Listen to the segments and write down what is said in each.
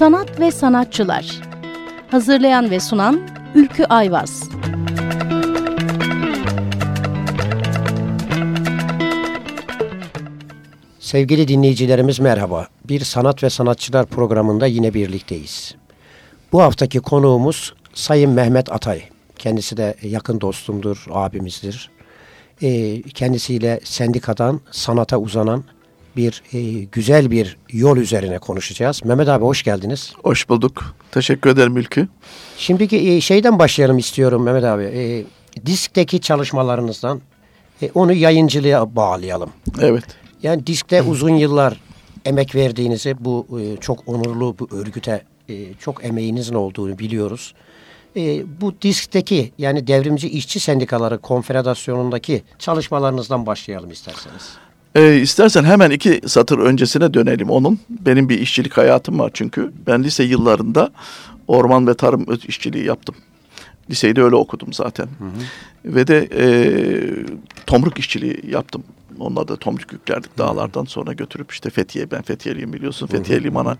Sanat ve Sanatçılar Hazırlayan ve sunan Ülkü Ayvaz Sevgili dinleyicilerimiz merhaba. Bir Sanat ve Sanatçılar programında yine birlikteyiz. Bu haftaki konuğumuz Sayın Mehmet Atay. Kendisi de yakın dostumdur, abimizdir. Ee, kendisiyle sendikadan sanata uzanan bir e, güzel bir yol üzerine konuşacağız. Mehmet abi hoş geldiniz. Hoş bulduk. Teşekkür ederim Ülkü. Şimdiki e, şeyden başlayalım istiyorum Mehmet abi. E, diskteki çalışmalarınızdan e, onu yayıncılığa bağlayalım. Evet. Yani diskte uzun yıllar emek verdiğinizi bu e, çok onurlu bu örgüte e, çok emeğinizin olduğunu biliyoruz. E, bu diskteki yani devrimci işçi sendikaları konfederasyonundaki çalışmalarınızdan başlayalım isterseniz. E, istersen hemen iki satır öncesine dönelim onun. Benim bir işçilik hayatım var çünkü. Ben lise yıllarında orman ve tarım işçiliği yaptım. Liseyi de öyle okudum zaten. Hı hı. Ve de e, tomruk işçiliği yaptım onlar da tomruk yüklerdik dağlardan sonra götürüp işte Fethiye ben Fethiyeliyim biliyorsun. Fethiye limana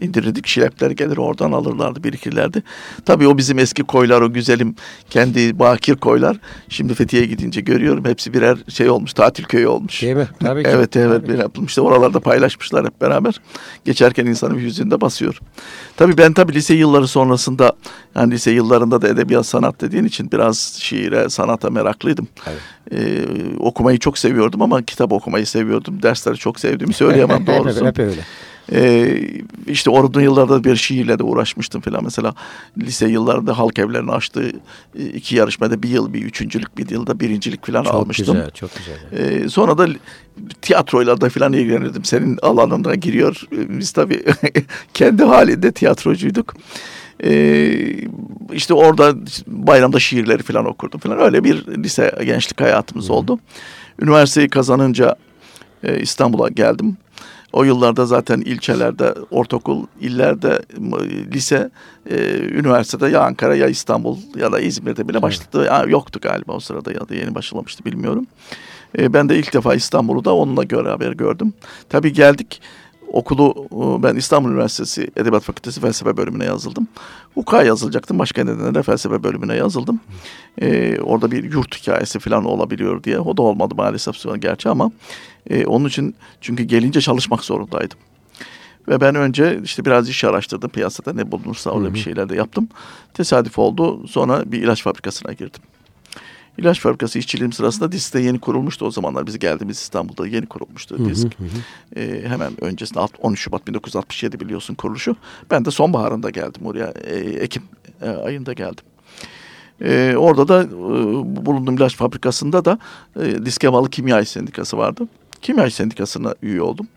indirirdik. Şilepler gelir oradan alırlardı birikirlerdi. Tabii o bizim eski koylar o güzelim kendi bakir koylar. Şimdi Fethiye'ye gidince görüyorum hepsi birer şey olmuş tatil köyü olmuş. Değil mi? Tabii ki. Evet evet bir yapılmış. İşte oralarda paylaşmışlar hep beraber. Geçerken insanın yüzünde basıyor. Tabii ben tabii lise yılları sonrasında yani lise yıllarında da edebiyat sanat dediğin için biraz şiire sanata meraklıydım. Evet. Ee, okumayı çok seviyordum ama kitap okumayı seviyordum. Dersleri çok sevdiğimi söyleyemem doğrusu. hep öyle. Ee, işte orada yıllarda bir şiirle de uğraşmıştım falan. Mesela lise yıllarında halk evlerini açtığı iki yarışmada bir yıl bir üçüncülük bir yılda birincilik falan çok almıştım. Çok güzel, çok güzel. Ee, sonra da tiyatroyla da falan ilgilenirdim. Senin alanına giriyor. Biz tabii kendi halinde tiyatrocuyduk. Ee, işte orada bayramda şiirleri falan okurdum falan. Öyle bir lise gençlik hayatımız oldu. Üniversiteyi kazanınca e, İstanbul'a geldim. O yıllarda zaten ilçelerde, ortaokul, illerde, lise, e, üniversitede ya Ankara ya İstanbul ya da İzmir'de bile başladı. Ya, yoktu galiba o sırada ya da yeni başlamıştı bilmiyorum. E, ben de ilk defa İstanbul'u da onunla göre haber gördüm. Tabii geldik okulu e, ben İstanbul Üniversitesi Edebiyat Fakültesi Felsefe bölümüne yazıldım. Hukuka yazılacaktım. Başka nedenle felsefe bölümüne yazıldım. Ee, orada bir yurt hikayesi falan olabiliyor diye. O da olmadı maalesef gerçi ama e, onun için çünkü gelince çalışmak zorundaydım. Ve ben önce işte biraz iş araştırdım piyasada ne bulunursa orada bir şeyler de yaptım. Tesadüf oldu. Sonra bir ilaç fabrikasına girdim. İlaç fabrikası işçiliğim sırasında DİSK de yeni kurulmuştu o zamanlar. Biz geldiğimiz İstanbul'da yeni kurulmuştu DİSK. Ee, hemen öncesinde 13 Şubat 1967 biliyorsun kuruluşu. Ben de sonbaharında geldim oraya. E, Ekim e, ayında geldim. E, orada da e, bulunduğum ilaç fabrikasında da e, Diske Bağlı Kimya Sendikası vardı. Kimya Sendikası'na üye oldum.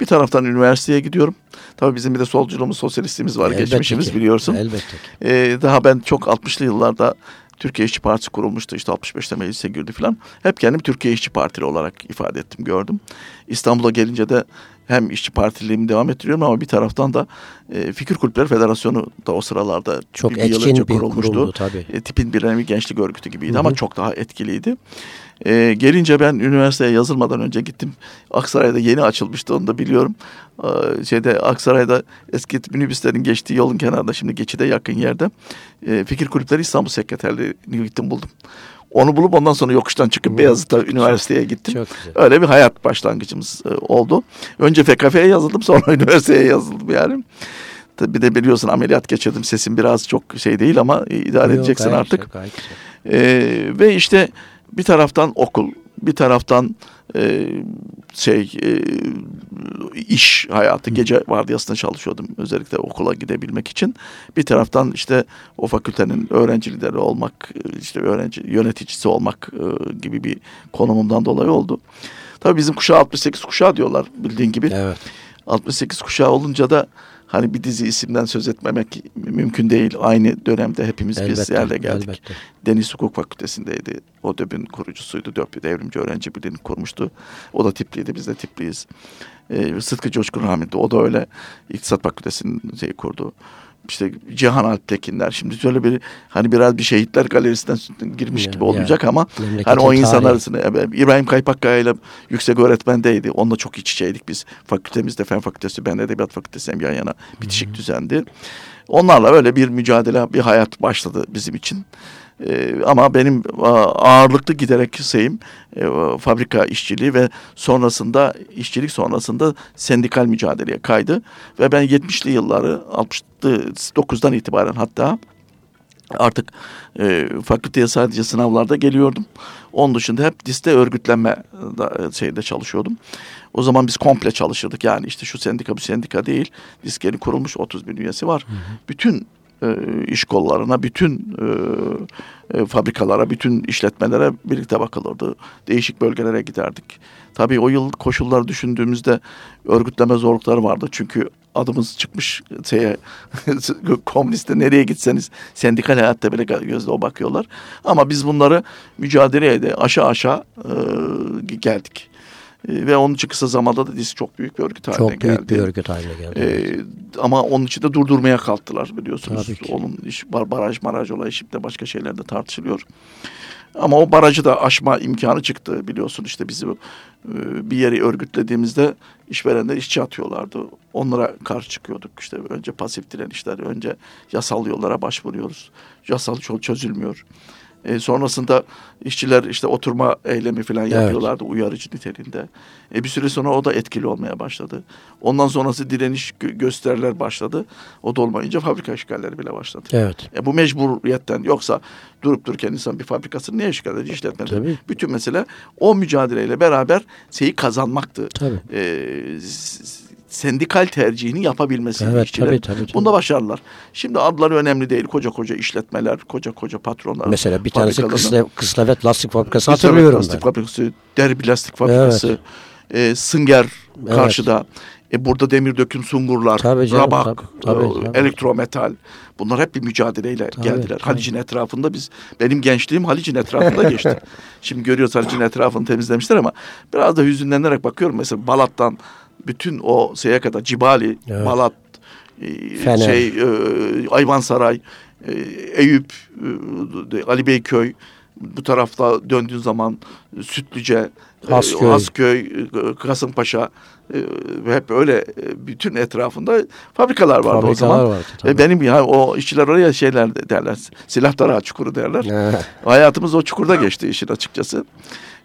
Bir taraftan üniversiteye gidiyorum. Tabii bizim bir de solculuğumuz, sosyalistimiz var. Elbette geçmişimiz ki. biliyorsun. Elbette ki. Ee, daha ben çok 60'lı yıllarda Türkiye İşçi Partisi kurulmuştu işte 65'te meclise girdi falan. Hep kendimi Türkiye İşçi Partili olarak ifade ettim gördüm. İstanbul'a gelince de hem işçi partililiğimi devam ettiriyorum ama bir taraftan da e, Fikir Kulüpleri Federasyonu da o sıralarda çok bir etkin yıl önce bir kurulmuştu. kurumdu tabii. E, tipin bir bir gençlik örgütü gibiydi Hı-hı. ama çok daha etkiliydi. E, gelince ben üniversiteye yazılmadan önce gittim. Aksaray'da yeni açılmıştı onu da biliyorum. E, şeyde Aksaray'da eski minibüslerin geçtiği yolun kenarında şimdi geçide yakın yerde e, Fikir Kulüpleri İstanbul Sekreterliğini gittim buldum. Onu bulup ondan sonra yokuştan çıkıp Beyazıt'a üniversiteye gittim. Çok güzel. Öyle bir hayat başlangıcımız e, oldu. Önce FKF'ye yazıldım sonra üniversiteye yazıldım yani. Bir de biliyorsun ameliyat geçirdim. Sesim biraz çok şey değil ama idare Yok, edeceksin artık. güzel. Ee, ve işte bir taraftan okul, bir taraftan e, şey e, iş hayatı gece vardiyasında çalışıyordum özellikle okula gidebilmek için bir taraftan işte o fakültenin öğrenci lideri olmak işte öğrenci yöneticisi olmak e, gibi bir konumumdan dolayı oldu. Tabii bizim kuşağı 68 kuşağı diyorlar bildiğin gibi. Evet. 68 kuşağı olunca da hani bir dizi isimden söz etmemek mümkün değil. Aynı dönemde hepimiz Elbette, biz yerle geldik. elbette. Deniz Hukuk Fakültesi'ndeydi. O DÖB'ün kurucusuydu. DÖB Devrimci Öğrenci Birliği'ni kurmuştu. O da tipliydi. Biz de tipliyiz. Ee, Sıtkı Coşkun rahmetli. O da öyle İktisat Fakültesi'nin şeyi kurdu. İşte Cihan Alptekinler şimdi şöyle bir hani biraz bir şehitler galerisinden girmiş Ya, gibi olacak ama Memleketin hani o tarihi. arasında evet, İbrahim Kaypakkaya ile yüksek öğretmendeydi. Onunla çok iç içeydik biz. Fakültemizde fen fakültesi, ben edebiyat fakültesi hem yan yana bitişik düzendi. Onlarla öyle bir mücadele, bir hayat başladı bizim için. Ee, ama benim ağırlıklı giderek şeyim e, fabrika işçiliği ve sonrasında işçilik sonrasında sendikal mücadeleye kaydı. Ve ben 70'li yılları 69'dan itibaren hatta artık e, fakülteye sadece sınavlarda geliyordum. Onun dışında hep liste örgütlenme da, e, şeyde çalışıyordum. O zaman biz komple çalışırdık. Yani işte şu sendika bu sendika değil. Diskenin kurulmuş 30 bin üyesi var. Bütün e, iş kollarına, bütün e, e, fabrikalara, bütün işletmelere birlikte bakılırdı. Değişik bölgelere giderdik. Tabii o yıl koşulları düşündüğümüzde örgütleme zorlukları vardı. Çünkü adımız çıkmış şeye komüniste nereye gitseniz sendikal hayatta bile gözle o bakıyorlar. Ama biz bunları mücadeleye de aşağı aşağı geldik. E, ve onun için kısa zamanda da disk çok büyük bir örgüt haline Çok büyük geldi. bir örgüt haline geldi. Ee, ama onun için de durdurmaya kalktılar biliyorsunuz. Onun iş, bar- baraj maraj olayı şimdi başka şeylerde tartışılıyor. Ama o barajı da aşma imkanı çıktı biliyorsun işte bizi e, bir yeri örgütlediğimizde işverenler işçi atıyorlardı. Onlara karşı çıkıyorduk işte önce pasif direnişler önce yasal yollara başvuruyoruz. Yasal yol çözülmüyor. E, sonrasında işçiler işte oturma eylemi falan Evet. yapıyorlardı uyarıcı niteliğinde. E, bir süre sonra o da etkili olmaya başladı. Ondan sonrası direniş gö- gösteriler başladı. O da olmayınca fabrika işgalleri bile başladı. Evet. E, bu mecburiyetten yoksa durup dururken insan bir fabrikasını niye işgal edecek işletmedi? Tabii. Bütün mesele o mücadeleyle beraber şeyi kazanmaktı. Tabii. E, sendikal tercihini yapabilmesi Evet, işçiler. tabii, tabii, tabii. Bunda başarılar. Şimdi adları önemli değil. Koca koca işletmeler, koca koca patronlar. Mesela bir tanesi Kısle, Kıslavet Lastik Fabrikası Kısavet hatırlıyorum Lastik ben. Fabrikası, Derbi Lastik Fabrikası, e, Sınger Evet. karşıda. E, burada demir döküm sungurlar, Tabii canım, rabak, tabii, tabii, e, tabii. elektrometal. Bunlar hep bir mücadeleyle Tabii, geldiler. tabii. Halic'in etrafında biz, benim gençliğim Halic'in etrafında geçti. Şimdi görüyoruz Halic'in etrafını temizlemişler ama biraz da hüzünlenerek bakıyorum. Mesela Balat'tan bütün o şeye kadar Cibali, Evet. Balat, e, Fener. şey, e, Ayvansaray, e, Eyüp, e, Ali Beyköy, bu tarafta döndüğün zaman Sütlüce, e, Hasköy. Hasköy, e, Kasımpaşa ve hep öyle bütün etrafında fabrikalar vardı o Fabrikalar zaman. vardı, tabii. Benim ya o işçiler oraya şeyler de- derler. Silah tarağı çukuru derler. Hayatımız o çukurda geçti işin açıkçası.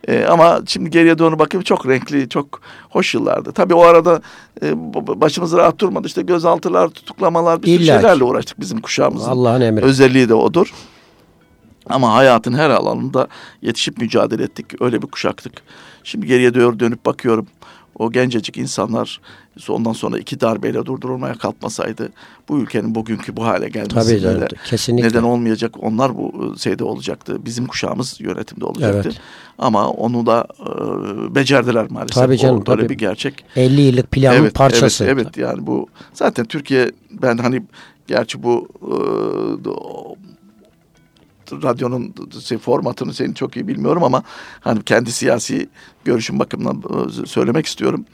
Ee, ama şimdi geriye doğru bakayım çok renkli, çok hoş yıllardı. Tabii o arada e, başımız rahat durmadı. İşte gözaltılar, tutuklamalar, bir sürü şeylerle uğraştık bizim kuşağımızın. Allah'ın emri. Özelliği de odur. Ama hayatın her alanında yetişip mücadele ettik. Öyle bir kuşaktık. Şimdi geriye doğru dönüp bakıyorum. O gencecik insanlar ondan sonra iki darbeyle durdurulmaya kalkmasaydı bu ülkenin bugünkü bu hale Tabii gelmesi de Kesinlikle. neden olmayacak? Onlar bu e, şeyde olacaktı. Bizim kuşağımız yönetimde olacaktı. Evet. Ama onu da e, becerdiler maalesef. Tabii canım, o böyle tabii. bir gerçek. 50 yıllık planın parçası. Evet, evet yani bu zaten Türkiye ben hani gerçi bu e, radyonun şey, formatını seni çok iyi bilmiyorum ama hani kendi siyasi görüşüm bakımından e, söylemek istiyorum.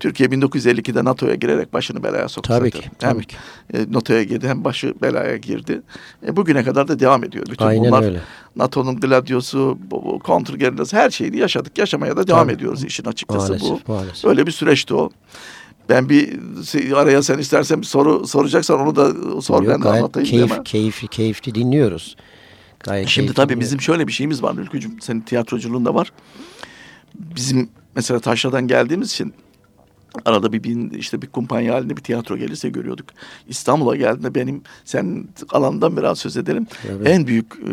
Türkiye 1952'de NATO'ya girerek başını belaya soktu. Tabii zaten. ki, Hem tabii ki. e, NATO'ya girdi hem başı belaya girdi. E, bugüne kadar da devam ediyor. Bütün Aynen bunlar öyle. NATO'nun gladyosu, kontrgerillası her şeyini yaşadık. Yaşamaya da devam Tabii. ediyoruz işin açıkçası Maalesef, bu. maalesef. Öyle bir süreçti o. Ben bir şey- araya sen istersen bir soru soracaksan onu da sor Yok, ben de anlatayım. keyif, ama. keyifli, keyifli dinliyoruz. Gayet Şimdi tabii bizim şöyle bir şeyimiz var Ülkücüm. Senin tiyatroculuğunda var. Bizim mesela Taşra'dan geldiğimiz için arada bir bin, işte bir kumpanya halinde bir tiyatro gelirse görüyorduk. İstanbul'a geldiğinde benim sen alandan biraz söz edelim. Evet. En büyük e,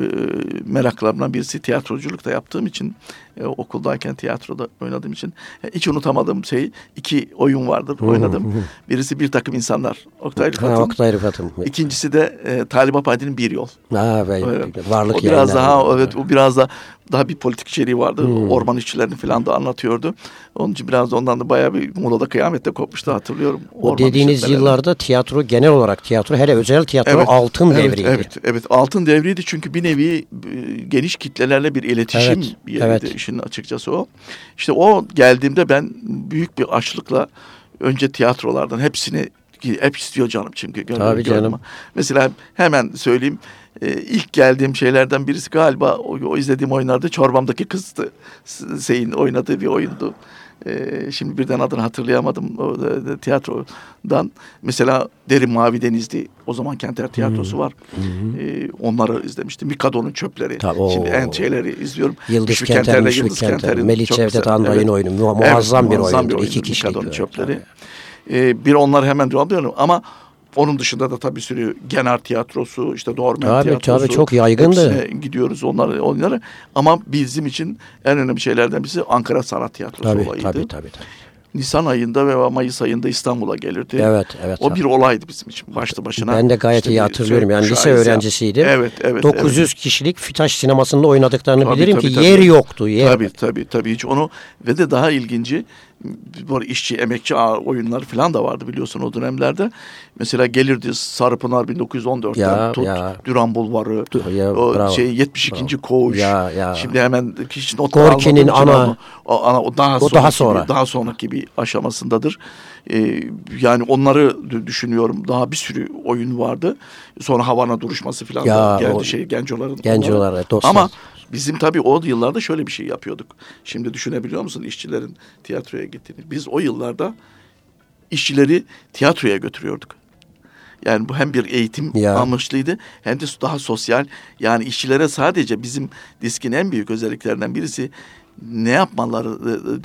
meraklarımdan birisi tiyatroculukta yaptığım için e, okuldayken tiyatroda oynadığım için e, hiç unutamadığım şey iki oyun vardır oynadım. Birisi bir takım insanlar. Oktay Ha, Rıfat'ın. Oktay Rıfat'ım. İkincisi de e, Talip Apadi'nin Bir Yol. Ha, be, Öyle. varlık o biraz daha yayınları. evet o biraz da daha bir politik içeriği vardı. Hmm. Orman işçilerini falan da anlatıyordu. Onun için biraz da ondan da bayağı bir Muğla'da kıyamette kopmuştu hatırlıyorum. O Orman dediğiniz yıllarda tiyatro genel olarak tiyatro hele özel tiyatro altın evet, devriydi. Evet, evet altın devriydi çünkü bir nevi e, geniş kitlelerle bir iletişim Evet, yeriydi evet. İşin açıkçası o. İşte o geldiğimde ben büyük bir açlıkla önce tiyatrolardan hepsini hep istiyor canım çünkü. Gönül, Tabii canım. gönlüme. Mesela hemen söyleyeyim. e, ilk geldiğim şeylerden birisi galiba o, o izlediğim oyunlarda Çorbamdaki Kızdı. S- Şeyin oynadığı bir oyundu. E, şimdi birden adını hatırlayamadım o da- da tiyatrodan. Mesela Derin Mavi Denizli o zaman Kenter Tiyatrosu var. E, onları izlemiştim. Mikado'nun Çöpleri. Tabii, şimdi en şeyleri izliyorum. Yıldız Müşfik Kenter, Kenter'le Yıldız Kenter, Kenter'in Melih Cevdet güzel. Anday'ın Evet. oyunu. Mu- muazzam bir muazzam oyundur. bir İki kişilik Mikado'nun bir Çöpleri. Ee, bir onlar hemen cevaplıyorum ama onun dışında da tabii sürü Genar Tiyatrosu, işte Dormen Tabii, Tiyatrosu. tabii, çok yaygındı. gidiyoruz onları onları. Ama bizim için en önemli şeylerden birisi Ankara Sanat Tiyatrosu Tabii, olayıydı. tabii, tabii, tabii. Nisan ayında ve Mayıs ayında İstanbul'a gelirdi. Evet, evet. O bir olaydı bizim için başlı başına. Ben de gayet İşte iyi hatırlıyorum. Yani lise öğrencisiydim. Evet, evet. 900 kişilik Fitaş sinemasında oynadıklarını Tabii, bilirim tabii, ki tabii. yer yoktu. Yer. Tabii tabii tabii hiç onu ve de daha ilginci bu işçi emekçi ağ- oyunlar falan da vardı biliyorsun o dönemlerde. Mesela gelirdi Sarıpınar 1914'ten Ya, tut ya. Duran Bulvarı Du- ya, o bravo, şey 72. koğuş. Ya, ya. Şimdi hemen hiç not Gorki'nin ana- onu- o, ana o daha O sonraki daha sonra. daha sonraki bir aşamasındadır. Ee, yani onları düşünüyorum. Daha bir sürü oyun vardı. Sonra Havana duruşması falan Ya, geldi o- şey gencoların. Gencolar. Ama Bizim tabii o yıllarda şöyle bir şey yapıyorduk. Şimdi düşünebiliyor musun işçilerin tiyatroya gittiğini? Biz o yıllarda işçileri tiyatroya götürüyorduk. Yani bu hem bir eğitim Ya. amaçlıydı hem de daha sosyal. Yani işçilere sadece bizim diskin en büyük özelliklerinden birisi ne yapmaları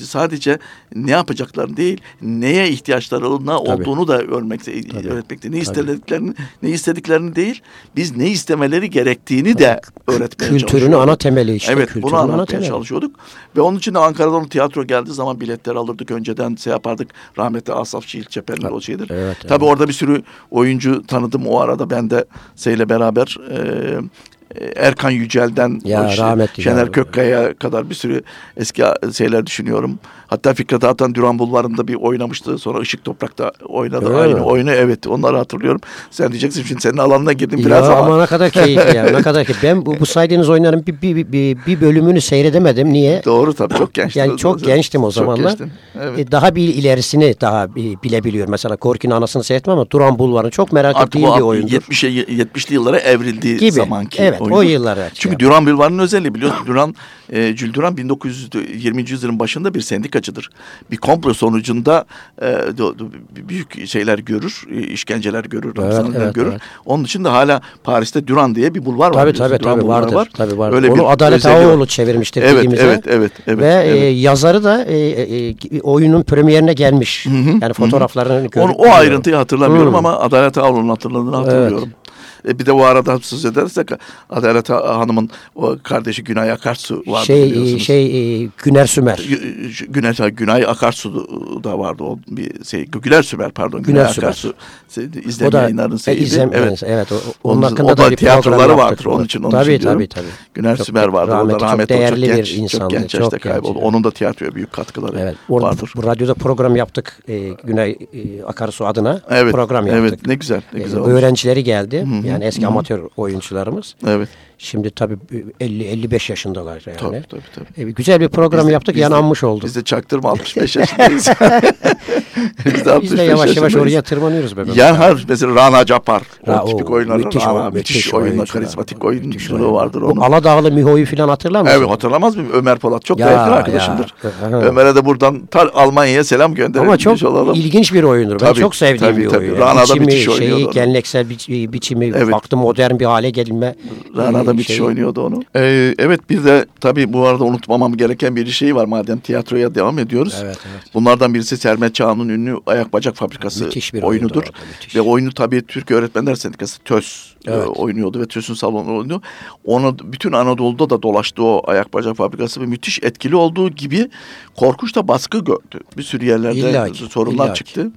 e, sadece ne yapacaklarını değil neye ihtiyaçları ne olduğunu da örmekte Tabii. öğretmekte ne istediklerini ne istediklerini değil biz ne istemeleri gerektiğini de öğretmeye çalışıyorduk. ana temeli işte. Evet bunu anlatmaya temeli. çalışıyorduk. Ve onun için de Ankara'dan tiyatro geldiği zaman biletleri alırdık. Önceden şey yapardık. Rahmetli Asaf Şiil Çeper'in o şeydir. Evet, Tabii orada bir sürü oyuncu tanıdım o arada. Ben de Seyle beraber e, Erkan Yücel'den Ya, işte Şener ya. Kökkaya'ya kadar bir sürü eski şeyler düşünüyorum. Hatta Fikret Atan Duran Bulvarı'nda bir oynamıştı. Sonra Işık Toprak'ta oynadı. Öyle Aynı mi? oyunu evet onları hatırlıyorum. Sen diyeceksin şimdi senin alanına girdim biraz ya ama. ama ne kadar keyifli ya. Ne kadar keyifli. Ben bu, bu saydığınız oyunların bir, bir, bir, bir bölümünü seyredemedim. Niye? Doğru tabii çok gençtin. Yani çok gençtim o zamanlar. Evet. E, daha bir ilerisini daha bi- bilebiliyorum. Mesela Korki'nin anasını seyretmem ama Duran Bulvarı'nı çok merak Artık ettiğim bir oyundur. 70'e 70'li yıllara evrildiği Gibi. zamanki Evet, o oyundur. yıllara Çünkü. Duran Bulvarı'nın özelliği biliyorsun. Duran, e, Jül Duran 1920. yüzyılın başında bir sendikacıdır. Bir komplo sonucunda e, büyük şeyler görür, e, işkenceler görür, Evet, evet, görür. evet. Onun için de hala Paris'te Duran diye bir bulvar var. Tabii biliyorsun. tabii Duran tabii bulvarı vardır. var. Tabii vardır. Öyle Onu Adalet var. Ağaoğlu çevirmiştir Evet, dilimize. evet, evet, evet. Ve evet. e, yazarı da e, e, e, oyunun premierine gelmiş. Yani fotoğraflarını görüp Onu, o ayrıntıyı hatırlamıyorum Hmm. ama Adalet Ağaoğlu'nun hatırladığını hatırlıyorum. E, bir de bu arada söz edersek Adalet Hanım'ın o kardeşi Günay Akarsu vardı Şey e, biliyorsunuz. şey e, Güner Sümer. Gü- Güney, Günay Akarsu da vardı o bir şey Güler Sümer pardon Güler Güney Sümer. Akarsu izlem O yayınlarının e, seyidi. izlem, evet. evet. o, onun Onun- hakkında o da da bir tiyatroları vardır onun için, onun tabii, için diyorum. tabii tabii. Güner Çok Sümer vardı. rahmetli, o da çok rahmetli o değerli çok bir genç, insandı, Çok genç çok yaşta kayboldu. Onun da tiyatroya büyük katkıları Evet. Orada vardır. bu radyoda program yaptık. E, Güney e, Akarsu adına Evet, program yaptık. evet ne güzel, ne E, güzel olmuş. öğrencileri geldi. hı, Yani eski hı hı. amatör oyuncularımız. Evet, Şimdi tabii 50 55 yaşındalar yani. tabii tabii. tabii. E, güzel bir program Biz de- yaptık. biz de- yananmış oldu. Biz de çaktırma 65 yaşındayız. biz de Biz de 65 yavaş yavaş oraya tırmanıyoruz be. Yani har mesela Rana Capar. Ra- O tipik o oyunlar. müthiş Rana, müthiş, müthiş oyuncular. Karizmatik oyunculuğu vardır Bu onun. Aladağlı Miho'yu falan hatırlar mısın? Evet hatırlamaz mıyım? Ömer Polat çok Ya, da yakın arkadaşımdır. Ömer'e de buradan Almanya'ya selam gönderelim. Ama çok olalım. ilginç bir oyundur. Ben Tabii, çok sevdiğim tabii, bir tabii. oyun. Rana'da müthiş oynuyordu şeyi, geleneksel bi- biçimi, Evet. farklı modern bir hale gelme. Rana'da e, müthiş şeyi. oynuyordu onu. Ee, evet bir de tabii bu arada unutmamam gereken bir şey var madem tiyatroya devam ediyoruz. Evet, evet. Bunlardan birisi Sermet Çağan'ın ünlü Ayak Bacak Fabrikası Müthiş bir oyunudur. oyundur o da, müthiş. Ve oyunu tabii Türk Öğretmenler Sendikası TÖS Evet. oynuyordu ve TÖS'ün salonu oynuyordu. Onu bütün Anadolu'da da dolaştı o Ayak Bacak Fabrikası ve müthiş etkili olduğu gibi korkunç da baskı gördü. Bir sürü yerlerde İlla ki, sorunlar illa ki. çıktı.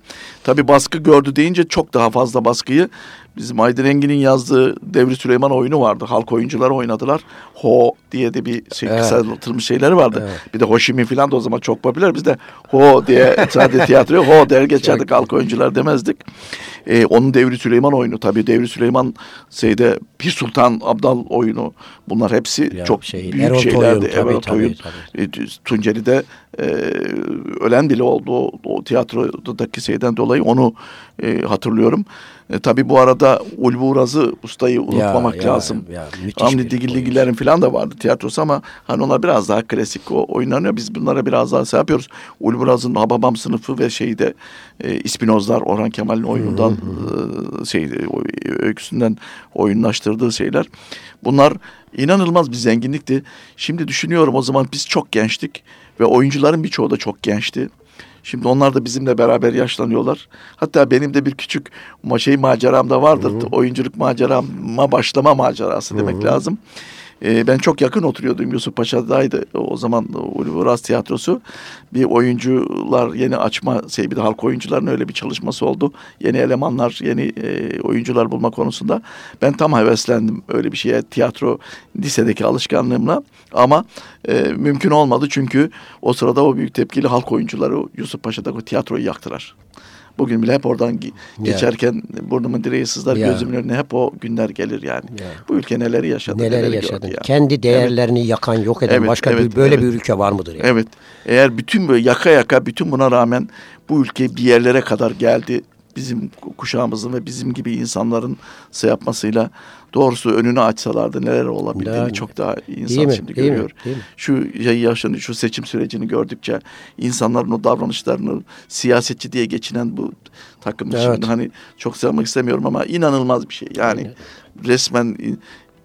Tabii baskı gördü deyince çok daha fazla baskıyı bizim Aydın Engin'in yazdığı Devri Süleyman oyunu vardı. Halk oyuncular oynadılar. Ho diye de bir şey Evet. kısaltılmış şeyleri vardı. Evet. Bir de Hoşimi falan da o zaman çok popüler. Biz de ho diye sadece tiyatroya ho der geçerdik. Halk oyuncular demezdik. Ee, onun Devri Süleyman oyunu tabii Devri Süleyman şeyde Bir Sultan Abdal oyunu bunlar hepsi Ya çok şey, büyük Erol Toyun, şeylerdi. tabii, Erol tabii, Toyun. tabii. E, Tunceli'de e, ölen bile oldu o, o tiyatrodaki şeyden dolayı onu e, hatırlıyorum. E, tabii bu arada Ulvi Uraz'ı ustayı unutmamak ya, lazım. ya, Hamdi Digilligilerin falan da vardı tiyatrosu ama hani onlar biraz daha klasik o, oynanıyor. Biz bunlara biraz daha şey yapıyoruz. Ulvi Uraz'ın Hababam sınıfı ve şeyde e, İspinozlar Orhan Kemal'in oyunundan e, şey o, öyküsünden oyunlaştırdığı şeyler. Bunlar inanılmaz bir zenginlikti. Şimdi düşünüyorum o zaman biz çok gençtik ve oyuncuların birçoğu da çok gençti. Şimdi onlar da bizimle beraber yaşlanıyorlar. Hatta benim de bir küçük şey maceram da vardır. Oyunculuk macerama başlama macerası demek lazım. Ee, ben çok yakın oturuyordum. Yusuf Paşa'daydı o zaman Uras Tiyatrosu. Bir oyuncular yeni açma şey bir de halk oyuncuların öyle bir çalışması oldu. Yeni elemanlar, yeni e, oyuncular bulma konusunda. Ben tam heveslendim öyle bir şeye tiyatro lisedeki alışkanlığımla. Ama e, mümkün olmadı çünkü o sırada o büyük tepkili halk oyuncuları Yusuf Paşa'daki tiyatroyu yaktılar. Bugün bile hep oradan ge- geçerken burnumun direği sızlar Ya. gözümün önüne hep o günler gelir yani. Ya. Bu ülke neleri yaşadı. Neleri gördü yaşadın. ya. Kendi değerlerini yakan, yok eden Evet, başka evet, bir böyle evet. bir ülke var mıdır ya? Evet. Eğer bütün böyle yaka yaka bütün buna rağmen bu ülke bir yerlere kadar geldi. Bizim kuşağımızın ve bizim gibi insanların şey yapmasıyla doğrusu önünü açsalardı neler olabildiğini Yani. çok daha insan Değil mi? şimdi Değil mi? görüyor. Değil mi? Şu yaşını, şu seçim sürecini gördükçe insanların o davranışlarını siyasetçi diye geçinen bu takım Evet. şimdi hani çok saymak istemiyorum ama inanılmaz bir şey. Yani resmen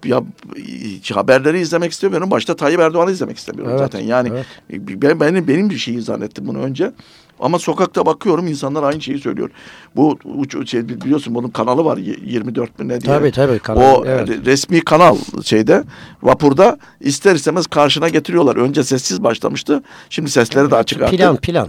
ya hiç haberleri izlemek istemiyorum. Başta Tayyip Erdoğan'ı izlemek istemiyorum Evet, zaten. Yani evet. ben benim benim bir şeyi zannettim bunu önce. Ama sokakta bakıyorum insanlar aynı şeyi söylüyor. Bu şey, biliyorsun bunun kanalı var y- 24 bin ne diye. Tabii, tabii, kanal, O evet. re- resmi kanal şeyde vapurda ister istemez karşına getiriyorlar. Önce sessiz başlamıştı. Şimdi sesleri de açık artık. Plan plan.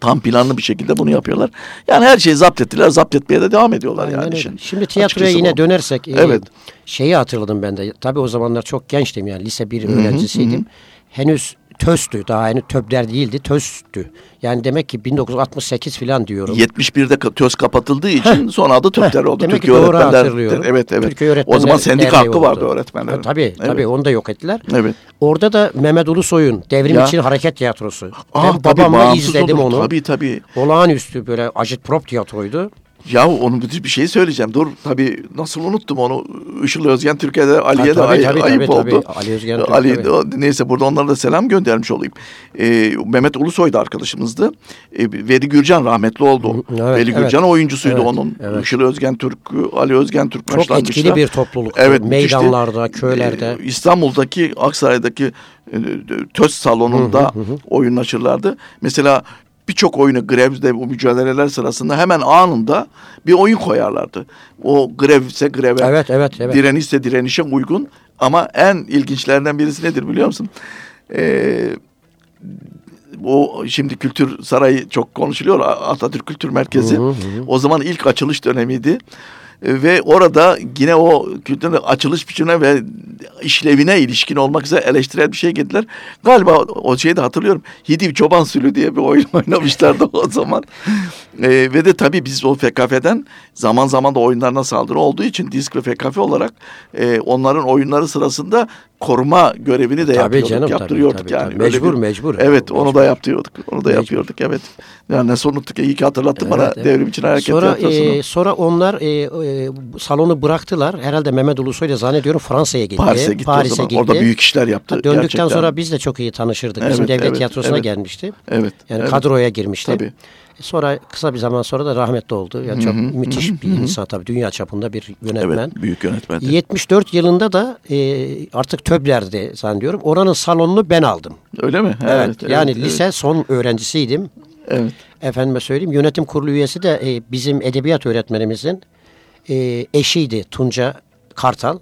Tam planlı bir şekilde bunu yapıyorlar. Yani her şeyi zapt ettiler. Zapt etmeye de devam ediyorlar Aynen yani. öyle. işin. Şimdi tiyatroya Açıkçası yine bu. dönersek. e, Evet. şeyi hatırladım ben de. Tabii o zamanlar çok gençtim yani lise bir öğrencisiydim. Henüz TÖS'tü daha henüz TÖB'ler değildi TÖS'tü. Yani demek ki 1968 falan diyorum. 71'de ka- töz kapatıldığı için sonra adı Töpter oldu. Demek ki Türkiye doğru Öğretmenler hatırlıyorum. Evet evet. Türkiye o Öğretmenler zaman sendika hakkı vardı öğretmenlerin. Ha, tabii Evet. tabii onu da yok ettiler. Evet. Orada da Mehmet Ulusoy'un Devrim Ya. için Hareket Tiyatrosu. Aa, ben babamla izledim olur. onu. Tabii tabii. Olağanüstü böyle agitprop tiyatroydu. Ya onun bir bir şey söyleyeceğim. Dur tabii nasıl unuttum onu. Işıl Özgen Türkiye'de Ali'ye de ay- tabii, ayıp tabii, oldu. tabii. Ali Özgen Türk, Ali tabii. neyse burada onlara da selam göndermiş olayım. Ee, Mehmet Ulusoy da arkadaşımızdı. Ee, Veli Gürcan rahmetli oldu. Evet, Veli evet. Gürcan oyuncusuydu Evet, onun. evet. Işıl Özgen Türk, Ali Özgen Türk Çok etkili bir topluluk. Evet, müthişti. Meydanlarda, köylerde. Ee, İstanbul'daki Aksaray'daki e, TÖS salonunda oyunlaşırlardı. Mesela birçok oyunu grevde bu mücadeleler sırasında hemen anında bir oyun koyarlardı. O grevse greve, Evet, evet, evet. direnişse direnişe uygun ama en ilginçlerinden birisi nedir biliyor musun? Ee, o şimdi Kültür Sarayı çok konuşuluyor. Atatürk Kültür Merkezi. O zaman ilk açılış dönemiydi. E, Ve orada yine o kültürün açılış biçimine ve işlevine ilişkin olmak üzere eleştirel bir şey geldiler. Galiba o şeyi de hatırlıyorum. Hidiv Çoban Sülü diye bir oyun oynamışlardı o zaman. E, ve de tabii biz o FKF'den zaman zaman da oyunlarına saldırı olduğu için disk ve FKF olarak e, onların oyunları sırasında koruma görevini de Tabii yapıyorduk, canım, tabii, yaptırıyorduk tabii, yani. tabii. Mecbur, mecbur. Evet, onu Mecbur. da yapıyorduk. Onu da Mecbur. yapıyorduk, evet. Yani nasıl unuttuk iyi ki hatırlattın bana Evet, evet. devrim için hareket Sonra e, sonra onlar e, e, salonu bıraktılar. Herhalde Mehmet Ulusoy da zannediyorum Fransa'ya gitti. Paris'e gitti o zaman. Orada büyük işler yaptı. Ha, Döndükten gerçekten. sonra biz de çok iyi tanışırdık. Bizim Evet, devlet evet, tiyatrosuna evet. gelmişti. Evet. Yani evet. kadroya girmişti. Tabii. Sonra kısa bir zaman sonra da rahmetli oldu. Yani çok müthiş bir insan tabii. Dünya çapında bir yönetmen. Evet, büyük yönetmen. 74 yılında da e, artık Töbler'de zannediyorum. Oranın salonunu ben aldım. Öyle mi? Evet. yani evet, lise son öğrencisiydim. Evet. Efendime söyleyeyim yönetim kurulu üyesi de e, bizim edebiyat öğretmenimizin e, eşiydi Tunca Kartal.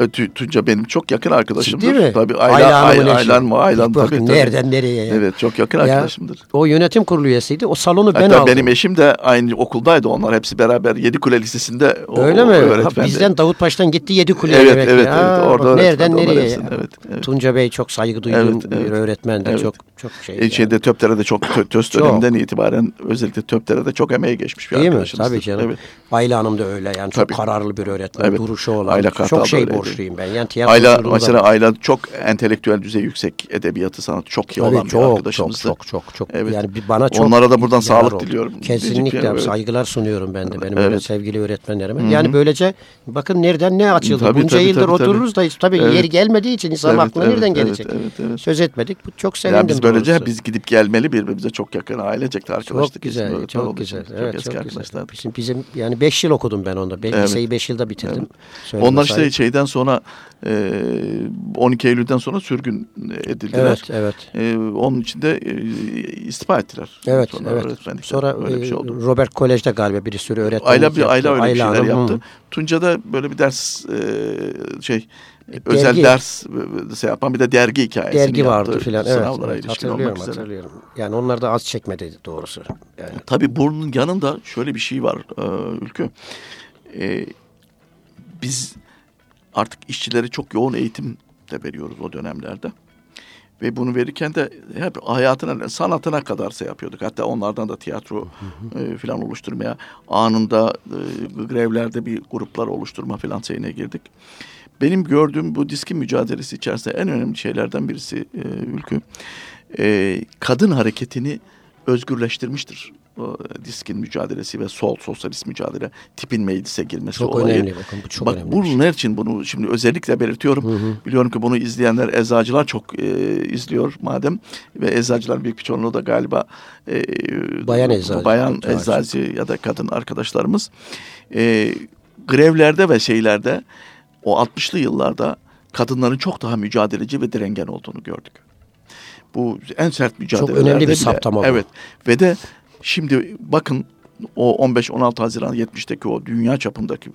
E, Tu- Tunca benim çok yakın arkadaşımdır. Ciddi mi? Tabii Ayla Aylan, Hanım'ın Aylan. Aylan mı? Aylan Bak, tabii, tabii. nereden nereye ya? Evet çok yakın Ya, arkadaşımdır. o yönetim kurulu üyesiydi. O salonu ben Hatta aldım. benim eşim de aynı okuldaydı onlar hepsi beraber Yedikule Lisesi'nde o, Öyle o mi? Öğretmendi. bizden Davutpaş'tan gitti yedi kuleye Evet, demek. evet, ya. evet. Orada nereden nereye? hepsini, evet, evet. Tunca Bey çok saygı duyduğum Evet, evet. bir öğretmendi. Evet. Çok çok şey. E, yani. şeyde Töptere'de çok tö, döneminden itibaren özellikle Töptere'de çok emeği geçmiş bir Değil mi? Tabii canım. Evet. Ayla Hanım da öyle yani çok kararlı bir öğretmen. Duruşu olan. Ayla çok şey öyleydi. Borçluyum ben. Yani tiyatro Ayla mesela Ayla çok entelektüel düzey yüksek edebiyatı sanatı çok iyi Tabii olan bir çok, çok arkadaşımızdı. çok çok çok Evet. yani bir- bana çok Onlara da buradan sağlık oldu. diliyorum. Kesinlikle yani, evet. saygılar sunuyorum ben de benim Evet. sevgili öğretmenlerime. Yani böylece bakın nereden ne açıldı. Tabii, Bunca tabii, yıldır tabii, tabii. otururuz da tabii Evet. yeri gelmediği için insan Evet, aklına evet, nereden evet, gelecek? evet, evet. Söz etmedik. Bu çok sevindim Yani biz böylece doğrusu. biz gidip gelmeli birbirimize çok yakın ailecek arkadaşlık. Çok güzel, çok güzel. Evet, çok güzel. Bizim, bizim yani 5 yıl okudum ben onda. Liseyi 5 yılda bitirdim. Onlar işte şeyden sonra e, 12 Eylül'den sonra sürgün edildiler. Evet, evet. E, onun için de e, istifa ettiler. Evet, Sonra evet. Sonra öyle bir e, şey oldu. Robert Kolej'de galiba bir sürü öğretmenlik Ayla bir yaptı. Ayla öyle bir şeyler Hanım, yaptı. hı. Tunca da böyle bir ders e, şey E, özel dergi. ders e, şey yapan bir de dergi hikayesini Dergi vardı filan. Evet, evet ilişkin hatırlıyorum, üzere. hatırlıyorum. Yani onlar da az çekmedi doğrusu. Yani Tabii bunun yanında şöyle bir şey var e, Ülkü. E, biz artık işçilere çok yoğun eğitim de veriyoruz o dönemlerde. Ve bunu verirken de hep hayatına, sanatına kadar şey yapıyorduk. Hatta onlardan da tiyatro e, falan oluşturmaya, anında e, grevlerde bir gruplar oluşturma falan şeyine girdik. Benim gördüğüm bu diskin mücadelesi içerisinde en önemli şeylerden birisi e, Ülkü. E, kadın hareketini özgürleştirmiştir. Diskin mücadelesi ve sol sosyalist mücadele tipin meclise girmesi çok olayı. önemli bakın bu çok Bak önemli. bunun şey. için bunu şimdi özellikle belirtiyorum. Biliyorum ki bunu izleyenler eczacılar çok e, izliyor madem ve eczacıların büyük bir çoğunluğu da galiba e, Bayan eczacı. bayan Çok eczacı ya da kadın arkadaşlarımız e, grevlerde ve şeylerde o 60'lı yıllarda kadınların çok daha mücadeleci ve direngen olduğunu gördük. Bu en sert mücadelelerde önemli bir saptama. Evet ve de şimdi bakın o 15-16 Haziran 70'teki o dünya çapındaki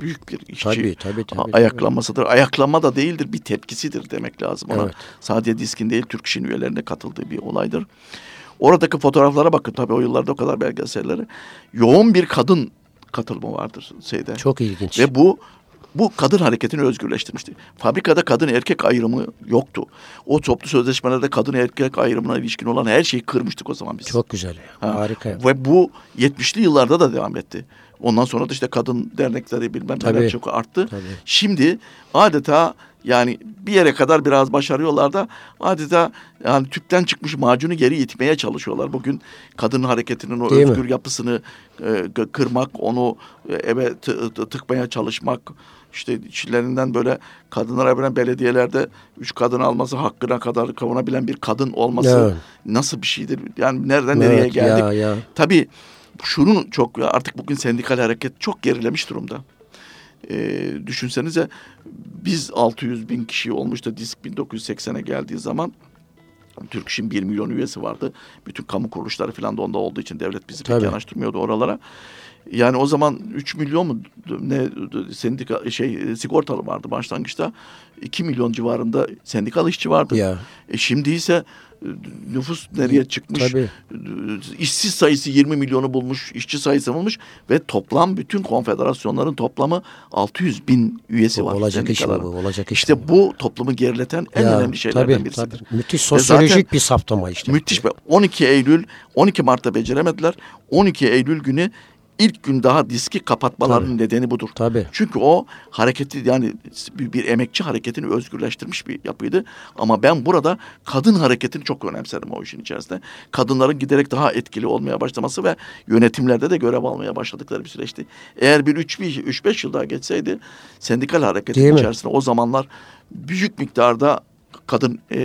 büyük bir işçi Tabii, tabii, tabii, a- tabii. ayaklanmasıdır. Ayaklanma da değildir bir tepkisidir demek lazım ona. Evet. Sadece diskin değil Türk İş'in üyelerine katıldığı bir olaydır. Oradaki fotoğraflara bakın tabii o yıllarda o kadar belgesellere. Yoğun bir kadın katılımı vardır şeyde. Çok ilginç. Ve bu bu kadın hareketini özgürleştirmişti. Fabrikada kadın erkek ayrımı yoktu. O toplu sözleşmelerde kadın erkek ayrımına ilişkin olan her şeyi kırmıştık o zaman biz. çok güzel. Ha. Harika. Ve bu 70'li yıllarda da devam etti. Ondan sonra da işte kadın dernekleri bilmem neler çok arttı. Tabii. Şimdi adeta yani bir yere kadar biraz başarıyorlar da adeta yani tüpten çıkmış macunu geri itmeye çalışıyorlar. Bugün kadın hareketinin o Değil mi? özgür yapısını e, kırmak, onu e, eve tı- tı- tıkmaya çalışmak, işte içlerinden böyle kadınlara veren belediyelerde üç kadın alması hakkına kadar kavunabilen bir kadın olması Evet. nasıl bir şeydir? Yani nereden nereye Evet, geldik? Ya, ya. Tabii şunun çok artık bugün sendikal hareket çok gerilemiş durumda. Ee, düşünsenize biz 600 bin kişi olmuştu disk 1980'e geldiği zaman Türk İş'in 1 milyon üyesi vardı. Bütün kamu kuruluşları falan da onda olduğu için devlet bizi pek Tabii. yanaştırmıyordu oralara. Yani o zaman 3 milyon mu ne sendika şey sigortalı vardı başlangıçta. 2 milyon civarında sendikal işçi vardı. Ya. E şimdi ise e, nüfus nereye çıkmış? Tabii. E, İşsiz sayısı 20 milyonu bulmuş, işçi sayısı bulmuş ve toplam bütün konfederasyonların toplamı 600 bin üyesi Bu var. olacak iş bu? Olacak iş İşte bu toplumu gerileten en Ya, önemli şeylerden tabii, birisidir. tabii. Müthiş Ve zaten sosyolojik bir saptama işte. Müthiş. be. 12 Eylül, 12 Mart'ta beceremediler. 12 Eylül günü ilk gün daha diski kapatmalarının nedeni budur. Tabii. Çünkü o hareketi yani bir, bir emekçi hareketini özgürleştirmiş bir yapıydı. Ama ben burada kadın hareketini çok önemserim o işin içerisinde. Kadınların giderek daha etkili olmaya başlaması ve yönetimlerde de görev almaya başladıkları bir süreçti. Eğer bir 3-5 yıl daha geçseydi sendikal hareketin Değil mi? içerisinde o zamanlar büyük miktarda kadın e,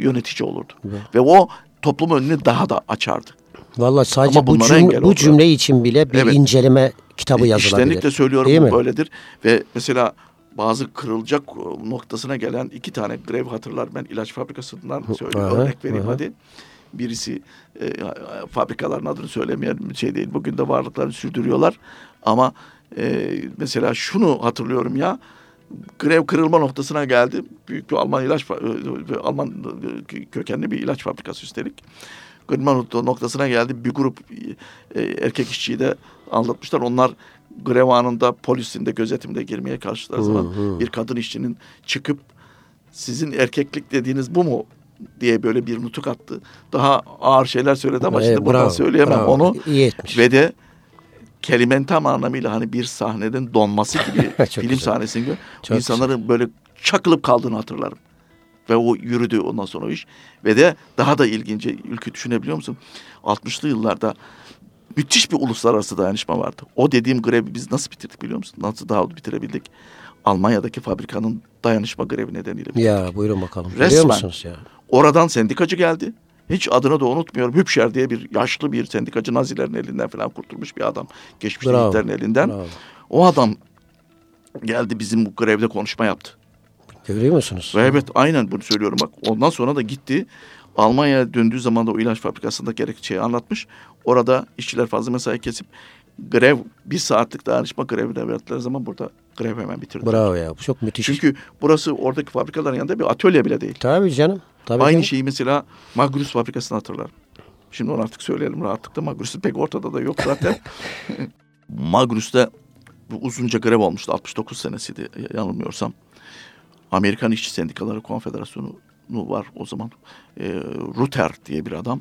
yönetici olurdu. Ve o toplum önünü daha da açardı. Vallahi sadece Ama bu, engel bu cümle için bile bir Evet. inceleme kitabı E, yazılabilir. İştenlikle söylüyorum Değil bu mi? böyledir. Ve mesela bazı kırılacak noktasına gelen iki tane grev hatırlar ben ilaç fabrikasından söylüyorum. aha, Örnek vereyim aha. hadi. Birisi e, fabrikaların adını söylemeyen bir şey değil. Bugün de varlıklarını sürdürüyorlar. Ama e, mesela şunu hatırlıyorum ya. Grev kırılma noktasına geldi. Büyük bir Alman ilaç e, Alman e, kökenli bir ilaç fabrikası üstelik. Kırılma noktasına geldi. Bir grup e, erkek işçiyi de anlatmışlar. Onlar grev anında polisin de gözetimde girmeye karşılar zaman bir kadın işçinin çıkıp sizin erkeklik dediğiniz bu mu diye böyle bir nutuk attı. Daha ağır şeyler söyledi ama Evet, şimdi buradan söyleyemem bravo. onu. İyi etmiş. Ve de kelimenin tam anlamıyla hani bir sahneden donması gibi film güzel. sahnesini gör. İnsanların böyle çakılıp kaldığını hatırlarım. Ve o yürüdü ondan sonra o iş. Ve de daha da ilginci ülke düşünebiliyor musun? 60'lı yıllarda müthiş bir uluslararası dayanışma vardı. O dediğim grevi biz nasıl bitirdik biliyor musun? Nasıl daha bitirebildik? Almanya'daki fabrikanın dayanışma grevi nedeniyle. bitirdik. Ya buyurun bakalım. Resmen. ya? Oradan sendikacı geldi. Hiç adını da unutmuyorum. Hübşer diye bir yaşlı bir sendikacı Nazilerin elinden falan kurtulmuş bir adam. Geçmiş Bravo, Hitler'in elinden. bravo. O adam geldi bizim bu grevde konuşma yaptı. Görüyor musunuz? Ve evet aynen bunu söylüyorum bak. Ondan sonra da gitti. Almanya'ya döndüğü zaman da o ilaç fabrikasında gerekçeyi anlatmış. Orada işçiler fazla mesai kesip grev bir saatlik dayanışma grevine verdikleri zaman burada grev hemen bitirdi. Bravo ya. Bu çok müthiş. Çünkü burası oradaki fabrikaların yanında bir atölye bile değil. Tabii canım. Tabii Aynı canım. şeyi mesela Magrus fabrikasını hatırlarım. Şimdi onu artık söyleyelim rahatlıkla. Magrus'u pek ortada da yok zaten. Magrus'ta bu uzunca grev olmuştu. 69 senesiydi yanılmıyorsam. Amerikan İşçi Sendikaları Konfederasyonu var o zaman. Ee, Ruter diye bir adam.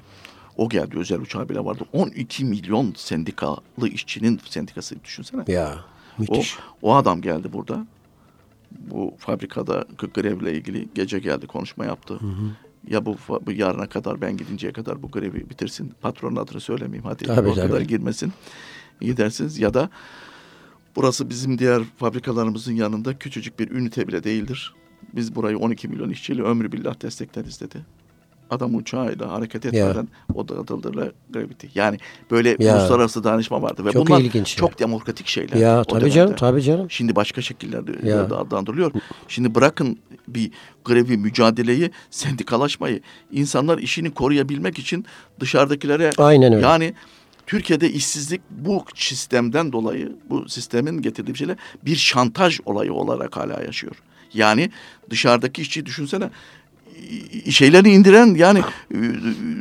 O geldi özel uçağı bile vardı. 12 milyon sendikalı işçinin sendikası düşünsene. Ya O, müthiş. o adam geldi burada. Bu fabrikada grevle ilgili gece geldi konuşma yaptı. Ya bu, bu yarına kadar ben gidinceye kadar bu grevi bitirsin. Patronun adını söylemeyeyim hadi. Tabii, o kadar tabii. girmesin. Gidersiniz ya da burası bizim diğer fabrikalarımızın yanında küçücük bir ünite bile değildir. Biz burayı 12 milyon işçiyle ömrü billah destekleriz dedi. Adam uçağıyla hareket etmeden o da adıldılar grev bitti. Yani böyle Ya. uluslararası danışma vardı ve Çok bunlar ilginç ya. çok demokratik şeyler. Ya o tabii dönemde. canım. Tabii canım. Şimdi başka şekillerde Ya. de adlandırılıyor. Şimdi bırakın bir grevi, mücadeleyi, sendikalaşmayı. İnsanlar işini koruyabilmek için dışarıdakilere Aynen öyle. yani Türkiye'de işsizlik bu sistemden dolayı, bu sistemin getirdiği bir şeyle bir şantaj olayı olarak hala yaşıyor. Yani dışarıdaki işçi düşünsene şeyleri indiren yani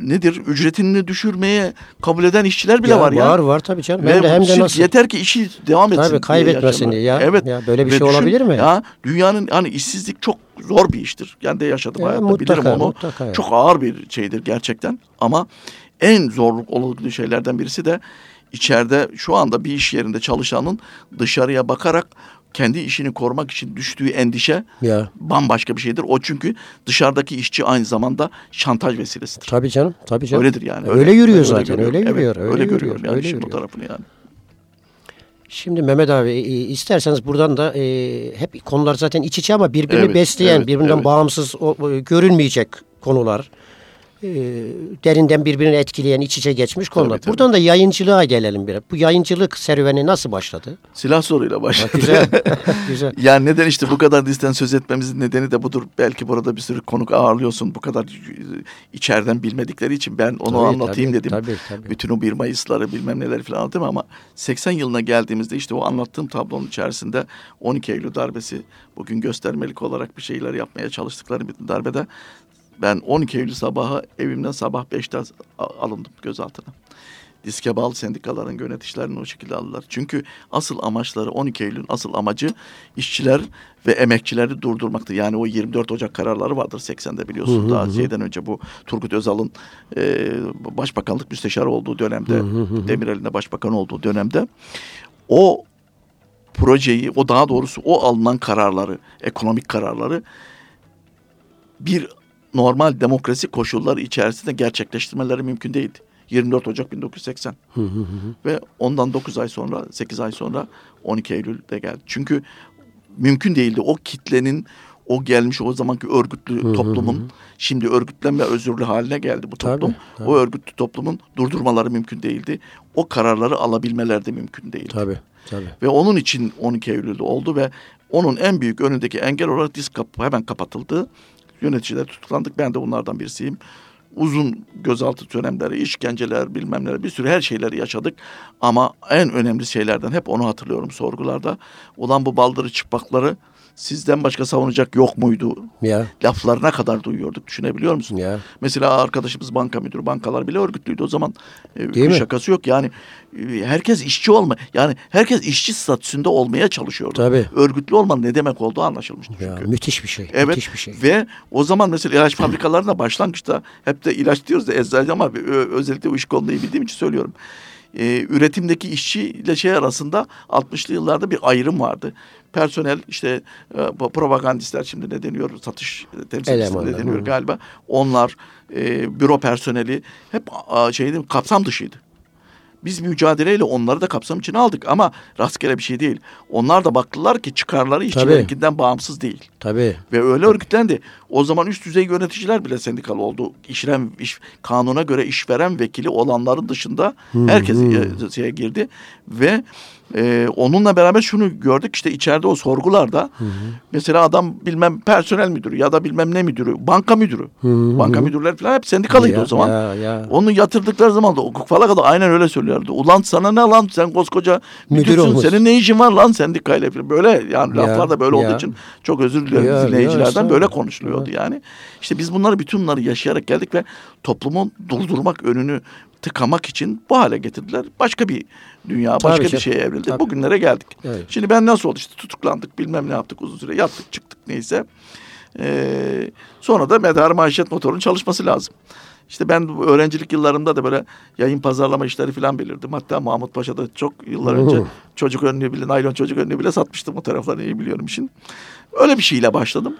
nedir ücretini düşürmeye kabul eden işçiler bile Ya var ya. Var var tabii canım. Hem de hem de nasıl? Yeter ki işi devam etsin. Tabii, diye kaybetmesin yaşamak. diye ya. Evet. Ya böyle bir Ve şey olabilir mi? Ya dünyanın hani işsizlik çok zor bir iştir. Yani de yaşadım Ya, hayatta mutlaka, bilirim onu. mutlaka ya. Çok ağır bir şeydir gerçekten. Ama en zorluk olduğu şeylerden birisi de içeride şu anda bir iş yerinde çalışanın dışarıya bakarak kendi işini korumak için düştüğü endişe Ya bambaşka bir şeydir. O çünkü dışarıdaki işçi aynı zamanda şantaj vesilesidir. tabii canım. Tabii canım. Öyledir yani. Öyle, yürüyor zaten. görüyorum. Öyle yürüyor. Evet, öyle, öyle, yürüyor. görüyorum yani öyle işin o yürüyor. tarafını yani. Şimdi Mehmet abi e, isterseniz buradan da e, hep konular zaten iç içe ama birbirini Evet, besleyen, evet, birbirinden evet. bağımsız o, e, görünmeyecek konular. E, derinden birbirini etkileyen iç içe geçmiş konular. tabii. Buradan da yayıncılığa gelelim biraz. Bu yayıncılık serüveni nasıl başladı? Silah soruyla başladı. Güzel. Güzel. Yani neden işte bu kadar diziden söz etmemizin nedeni de budur. Belki burada bir sürü konuk ağırlıyorsun. Bu kadar içeriden bilmedikleri için ben onu Tabii, anlatayım tabii, dedim. tabii, tabii. Bütün o 1 Mayıs'ları bilmem neleri falan anlattım ama 80 yılına geldiğimizde işte o anlattığım tablonun içerisinde 12 Eylül darbesi bugün göstermelik olarak bir şeyler yapmaya çalıştıkları bir darbede ben 12 Eylül sabahı evimden sabah 5'te a- alındım gözaltına. Diske bağlı sendikaların yöneticilerini o şekilde aldılar. Çünkü asıl amaçları 12 Eylül'ün asıl amacı işçiler ve emekçileri durdurmaktı. Yani o 24 Ocak kararları vardır 80'de biliyorsun. Daha şeyden önce bu Turgut Özal'ın e, başbakanlık müsteşarı olduğu dönemde, Demirel'in de başbakan olduğu dönemde o projeyi, o daha doğrusu o alınan kararları, ekonomik kararları bir normal demokrasi koşulları içerisinde gerçekleştirmeleri mümkün değildi. 24 Ocak 1980 ve ondan 9 ay sonra 8 ay sonra 12 Eylül'de geldi. Çünkü mümkün değildi o kitlenin o gelmiş o zamanki örgütlü toplumun şimdi örgütlenme özürlü haline geldi bu toplum. Tabii, tabii. O örgütlü toplumun durdurmaları mümkün değildi. O kararları alabilmeleri de mümkün değildi. Tabii. Tabii. Ve onun için 12 Eylül'de oldu ve onun en büyük önündeki engel olarak disk kapı hemen kapatıldı. Yöneticiler tutuklandık. Ben de bunlardan birisiyim. Uzun gözaltı dönemleri, işkenceler, bilmem neler bir sürü her şeyleri yaşadık. Ama en önemli şeylerden hep onu hatırlıyorum sorgularda. Ulan bu baldırı çıplakları sizden başka savunacak yok muydu? Ya. Laflarına kadar duyuyorduk. Düşünebiliyor musun? Ya. Mesela arkadaşımız banka müdürü, bankalar bile örgütlüydü o zaman. E, Değil mi? şakası yok yani. e, Herkes işçi olma, yani herkes işçi statüsünde olmaya çalışıyordu. Tabii. Örgütlü olmanın ne demek olduğu anlaşılmıştı Ya çünkü. müthiş bir şey. Evet Müthiş bir şey. ve o zaman mesela ilaç fabrikalarında başlangıçta hep de ilaç diyoruz da eczacı ama özellikle bu iş konuda bildiğim için söylüyorum. E, üretimdeki işçi ile şey arasında 60'lı yıllarda bir ayrım vardı. Personel işte e, propagandistler şimdi ne deniyor satış temsilcisi ne deniyor galiba. Onlar e, büro personeli hep a, şeydi kapsam dışıydı. Biz mücadeleyle onları da kapsam içine aldık ama rastgele bir şey değil. Onlar da baktılar ki çıkarları işçilerinkinden bağımsız değil. Tabii. Ve öyle örgütlendi. O zaman üst düzey yöneticiler bile sendikal oldu. İşlem iş, kanuna göre işveren vekili olanların dışında herkes hmm. şeye girdi ve ee, onunla beraber şunu gördük işte içeride o sorgularda hı. mesela adam bilmem personel müdürü ya da bilmem ne müdürü, banka müdürü. Hı. Banka müdürler falan hep sendikalıydı ya, o zaman. Ya, ya. Onu yatırdıkları zaman da hukuk falan kadar aynen öyle söylüyordu. Ulan sana ne lan sen koskoca müdür müdürsün senin ne işin var lan sendikayla falan. Böyle yani ya, laflar da böyle ya. olduğu için çok özür diliyorum ya, dinleyicilerden ya, böyle konuşuluyordu ya. yani. İşte biz bunları bütün bunları yaşayarak geldik ve toplumun durdurmak önünü tıkamak için bu hale getirdiler. Başka bir dünya, başka Tabii bir şeye evrildi. Tabii. Bugünlere geldik. Evet. Şimdi ben nasıl oldu işte tutuklandık bilmem ne yaptık uzun süre yattık çıktık neyse. Ee, sonra da medar manşet motorun çalışması lazım. İşte ben öğrencilik yıllarımda da böyle yayın pazarlama işleri falan belirdim. Hatta Mahmut Paşa'da çok yıllar önce çocuk önlüğü bile, naylon çocuk önlüğü bile satmıştım o tarafları iyi biliyorum işin. Öyle bir şeyle başladım.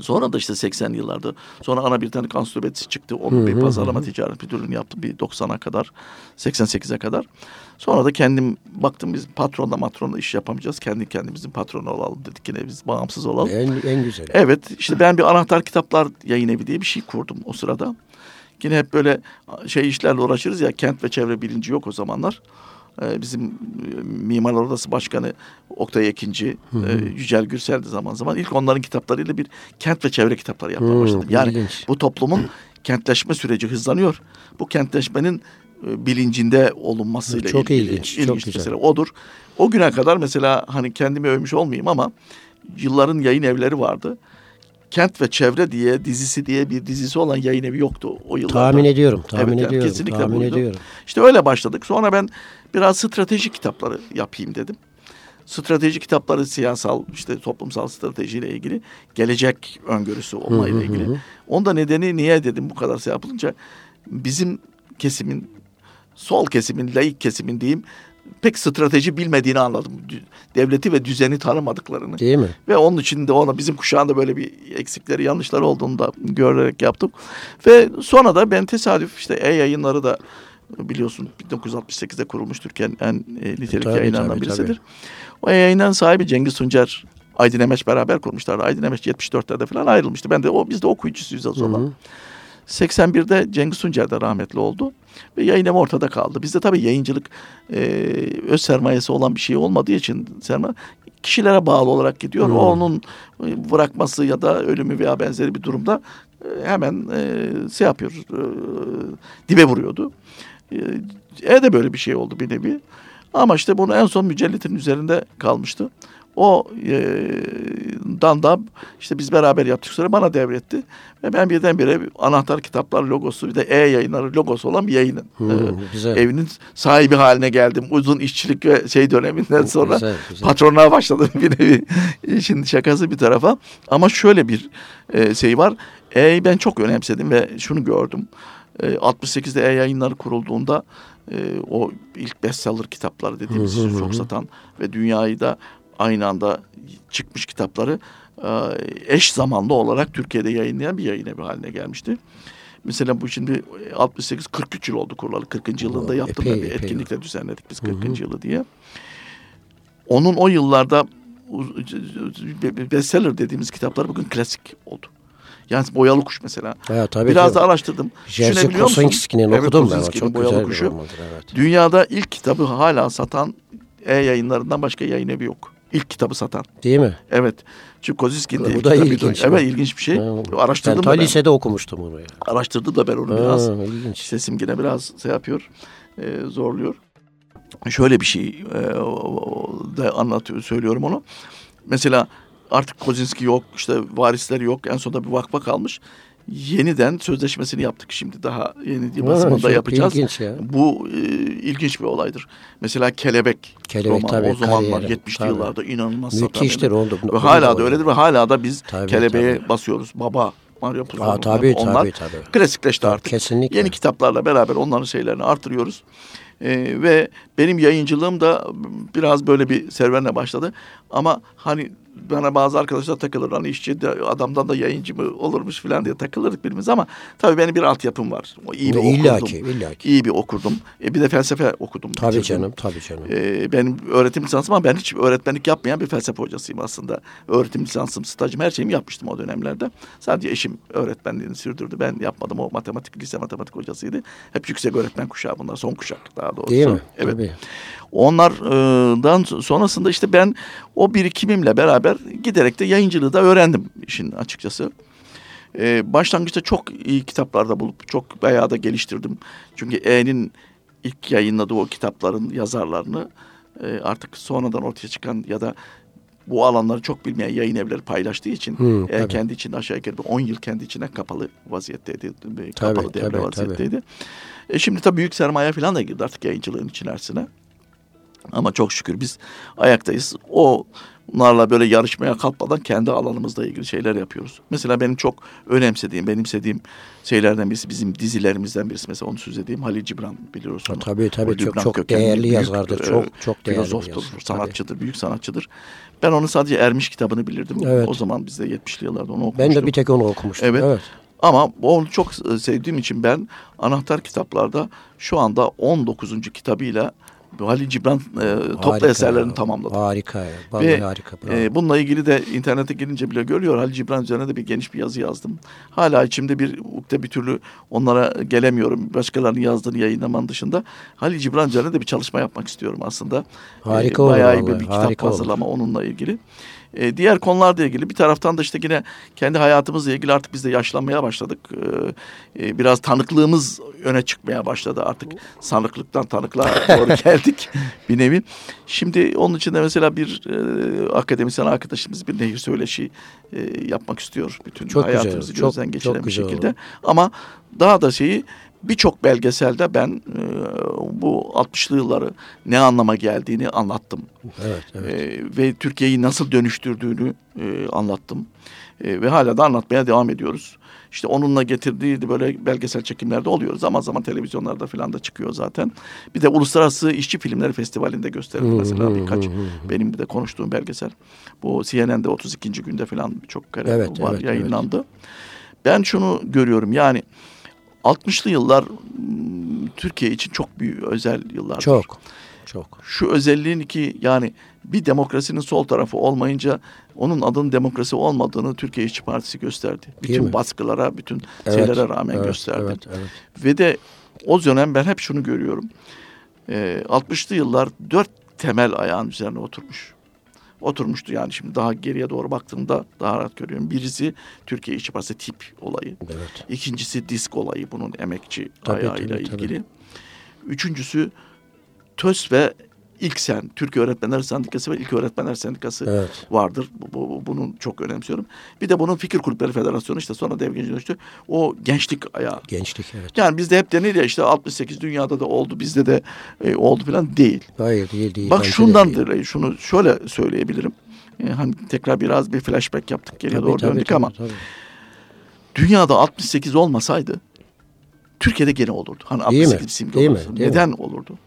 Sonra da işte 80 yıllarda sonra ana bir tane kanstubetsi çıktı. Onu bir pazarlama ticaret müdürlüğünü yaptım bir 90'a kadar 88'e kadar. Sonra da kendim baktım biz patronla matronla iş yapamayacağız. Kendi kendimizin patronu olalım dedik yine biz bağımsız olalım. En, en güzel. Evet işte ben bir anahtar kitaplar yayın evi diye bir şey kurdum o sırada. Yine hep böyle şey işlerle uğraşırız ya kent ve çevre bilinci yok o zamanlar. Ee, bizim e, Mimarlar Odası Başkanı Oktay Ekinci, hı hı. E, Yücel Gürsel'di zaman zaman. ilk onların kitaplarıyla bir kent ve çevre kitapları yapmaya başladım. Yani ilginç. bu toplumun kentleşme süreci hızlanıyor. Bu kentleşmenin e, bilincinde olunmasıyla çok ilgili. ilginç, ilginç çok mesela odur. O güne kadar mesela hani kendimi övmüş olmayayım ama yılların yayın evleri vardı. Kent ve Çevre diye dizisi diye bir dizisi olan yayın evi yoktu o yıllarda. Tahmin ediyorum, tahmin evet, ediyorum. kesinlikle tahmin buydu. ediyorum. İşte öyle başladık. Sonra ben biraz strateji kitapları yapayım dedim. Strateji kitapları siyasal işte toplumsal stratejiyle ilgili gelecek öngörüsü olmayla ilgili. Hı hı. Onda nedeni niye dedim bu kadar şey yapılınca bizim kesimin sol kesimin, laik kesimin diyeyim pek strateji bilmediğini anladım. Devleti ve düzeni tanımadıklarını. Değil mi? Ve onun için de ona bizim kuşağında böyle bir eksikleri, yanlışları olduğunu da görerek yaptım. Ve sonra da ben tesadüf işte e-yayınları da biliyorsun 1968'de kurulmuş Türkiye'nin en e, nitelikli tabii, yayınlarından birisidir. Tabii. O yayının sahibi Cengiz Tuncer Aydın Emeç beraber kurmuşlardı. Aydın Emeç 74'lerde falan ayrılmıştı. Ben de o biz de okuyucusuyuz o zaman. Hı hı. 81'de Cengiz Tuncer de rahmetli oldu. Ve yayın evi ortada kaldı. Bizde tabii yayıncılık e, öz sermayesi olan bir şey olmadığı için sermaye kişilere bağlı olarak gidiyor. Hmm. onun e, bırakması ya da ölümü veya benzeri bir durumda e, hemen e, şey yapıyor. E, dibe vuruyordu. E, e de böyle bir şey oldu bir nevi. Ama işte bunu en son mücelletin üzerinde kalmıştı. O e, dan da işte biz beraber yaptık sonra bana devretti. Ve ben birdenbire bir anahtar kitaplar logosu bir de e-yayınları logosu olan bir yayının hmm, e, evinin sahibi haline geldim. Uzun işçilik ve şey döneminden sonra güzel, güzel. patronluğa başladım bir nevi. Şimdi şakası bir tarafa. Ama şöyle bir e, şey var. E ben çok önemsedim ve şunu gördüm. E, 68'de e-yayınları kurulduğunda e, o ilk bestseller kitapları dediğimiz hı hı hı. çok satan ve dünyayı da aynı anda çıkmış kitapları eş zamanlı olarak Türkiye'de yayınlayan bir yayın evi haline gelmişti. Mesela bu şimdi 68-43 yıl oldu kurulalı. 40. yılında yaptım epey, bir etkinlikle epey. düzenledik biz 40. Hı hı. yılı diye. Onun o yıllarda bestseller dediğimiz kitaplar bugün klasik oldu. Yani Boyalı Kuş mesela. Ya, tabii Biraz ki. da araştırdım. Jerzy Kosinski'nin evet, okudum ben. Çok Boyalı güzel Kuşu. Romandır, evet. Dünyada ilk kitabı hala satan e-yayınlarından başka yayın evi yok ilk kitabı satan. Değil mi? Evet. Çünkü Koziski'nin Bu da ilginç. Evet ilginç bir şey. Ha, Araştırdım ben ta lisede ben. okumuştum onu. Yani. Araştırdım da ben onu ha, biraz. İlginç. Sesim yine biraz şey yapıyor. E, zorluyor. Şöyle bir şey e, da anlatıyor, söylüyorum onu. Mesela artık Kozinski yok, işte varisleri yok. En sonunda bir vakfa kalmış yeniden sözleşmesini yaptık şimdi daha yeni basımında yapacağız. Ilginç ya. Bu e, ilginç bir olaydır. Mesela Kelebek, Kelebek roman tabii, o zamanlar 70'li yıllarda inanılmaz Müthiştir oldu. Ve hala da öyledir ve hala da biz tabii, Kelebeğe tabii. basıyoruz. Baba Mario Puzo. Tabii, onlar tabii, tabii. klasikleşti artık. Kesinlikle. Yeni kitaplarla beraber onların şeylerini artırıyoruz. E, ve benim yayıncılığım da biraz böyle bir serüvenle başladı. Ama hani bana bazı arkadaşlar takılır. Hani işçi de, adamdan da yayıncı mı olurmuş falan diye takılırdık birimiz ama tabii benim bir altyapım var. O iyi bir İlla okurdum. ki, illa ki. İyi bir okurdum. E, bir de felsefe okudum. Tabii bitirdim. canım, tabii canım. Ee, benim öğretim lisansım ama ben hiç öğretmenlik yapmayan bir felsefe hocasıyım aslında. Öğretim lisansım, stajım her şeyimi yapmıştım o dönemlerde. Sadece eşim öğretmenliğini sürdürdü. Ben yapmadım. O matematik, lise matematik hocasıydı. Hep yüksek öğretmen kuşağı bunlar. Son kuşak daha doğrusu. Değil mi? Evet. Tabii. Onlardan sonrasında işte ben o birikimimle beraber giderek de yayıncılığı da öğrendim işin açıkçası. Ee, başlangıçta çok iyi kitaplarda bulup çok bayağı da geliştirdim. Çünkü E'nin ilk yayınladığı o kitapların yazarlarını e, artık sonradan ortaya çıkan ya da bu alanları çok bilmeyen yayın evleri paylaştığı için Hı, e, tabii. kendi içinde aşağı yukarı bir 10 yıl kendi içine kapalı vaziyetteydi. e, Tabii, Kapalı devre tabii, vaziyetteydi. E, şimdi tabii büyük sermaye falan da girdi artık yayıncılığın içerisine. Ama çok şükür biz ayaktayız. O bunlarla böyle yarışmaya kalkmadan kendi alanımızla ilgili şeyler yapıyoruz. Mesela benim çok önemsediğim, benimsediğim şeylerden birisi bizim dizilerimizden birisi. Mesela onu söz edeyim Halil Cibran Ha, onu. tabii, tabii. O Çok- Lübnan çok değerli büyük, yazardır. e, Çok- çok değerli Filozoftur, yazar. sanatçıdır, büyük sanatçıdır. Ben onun sadece Ermiş kitabını bilirdim. Evet. O zaman biz de 70'li yıllarda onu Ben okumuştum. de bir tek onu okumuştum. Evet. evet. Ama onu çok e, sevdiğim için ben anahtar kitaplarda şu anda 19. kitabıyla Halil Cibran e, toplu eserlerini tamamladı. Harika ya. Vallahi Ve harika. bravo. e, bununla ilgili de internete girince bile görüyor. Halil Cibran üzerine de bir geniş bir yazı yazdım. Hala içimde bir ukde bir türlü onlara gelemiyorum. Başkalarının yazdığını yayınlaman dışında. Halil Cibran üzerine de bir çalışma yapmak istiyorum aslında. Harika olur Bayağı iyi vallahi, bir kitap harika olur. hazırlama onunla ilgili. E, diğer konularla ilgili bir taraftan da işte yine kendi hayatımızla ilgili artık biz de yaşlanmaya başladık. E, e, biraz tanıklığımız öne çıkmaya başladı artık. Sanıklıktan tanıklığa doğru geldik bir nevi. Şimdi onun için de mesela bir e, akademisyen arkadaşımız bir nehir söyleşi e, yapmak istiyor. Bütün Çok güzel, hayatımızı çok- gözden geçiren bir güzel şekilde. olur. Ama daha da şeyi birçok belgeselde ben e, bu 60'lı yılları ne anlama geldiğini anlattım. Evet, evet. Ee, ve Türkiye'yi nasıl dönüştürdüğünü e, anlattım. E, ve hala da anlatmaya devam ediyoruz. İşte onunla getirdiği böyle belgesel çekimlerde oluyor. Zaman zaman televizyonlarda falan da çıkıyor zaten. Bir de Uluslararası İşçi Filmleri Festivalinde gösterildi mesela birkaç. Benim de konuştuğum belgesel. Bu CNN'de 32. günde falan çok kare Evet, var evet, yayınlandı. Ben şunu görüyorum yani 60'lı yıllar m, Türkiye için çok büyük özel yıllar. Çok. Çok. Şu özelliğin ki yani bir demokrasinin sol tarafı olmayınca onun adının demokrasi olmadığını Türkiye İşçi Partisi gösterdi. Bütün mi? baskılara, bütün Evet, şeylere rağmen evet, gösterdi. Evet, evet. Ve de o dönem ben hep şunu görüyorum. Ee, 60'lı yıllar dört temel ayağın üzerine oturmuş. Oturmuştu yani şimdi daha geriye doğru baktığımda daha rahat görüyorum. Birisi Türkiye İşçi Partisi tip olayı. evet. İkincisi disk olayı bunun emekçi Tabii, ayağıyla tabii, tabii. ilgili. Üçüncüsü TÖS ve İlksen, Türkiye Öğretmenler Sendikası ve İlk Öğretmenler Sendikası Evet. vardır. Bu, bu- bunun çok önemsiyorum. Bir de bunun Fikir Kulüpleri Federasyonu işte sonra dev genç dönüştü. O gençlik ayağı. Gençlik evet. Yani bizde hep denir ya işte 68 dünyada da oldu bizde de e, oldu falan değil. Hayır değil değil. Bak de şundan değil. dolayı şunu şöyle söyleyebilirim. E, hani tekrar biraz bir flashback yaptık geriye Tabii, doğru tabii, döndük tabii, ama tabii. dünyada 68 olmasaydı Türkiye'de gene olurdu. Hani Değil mi? 68 simge olurdu. Değil mi? Neden olurdu?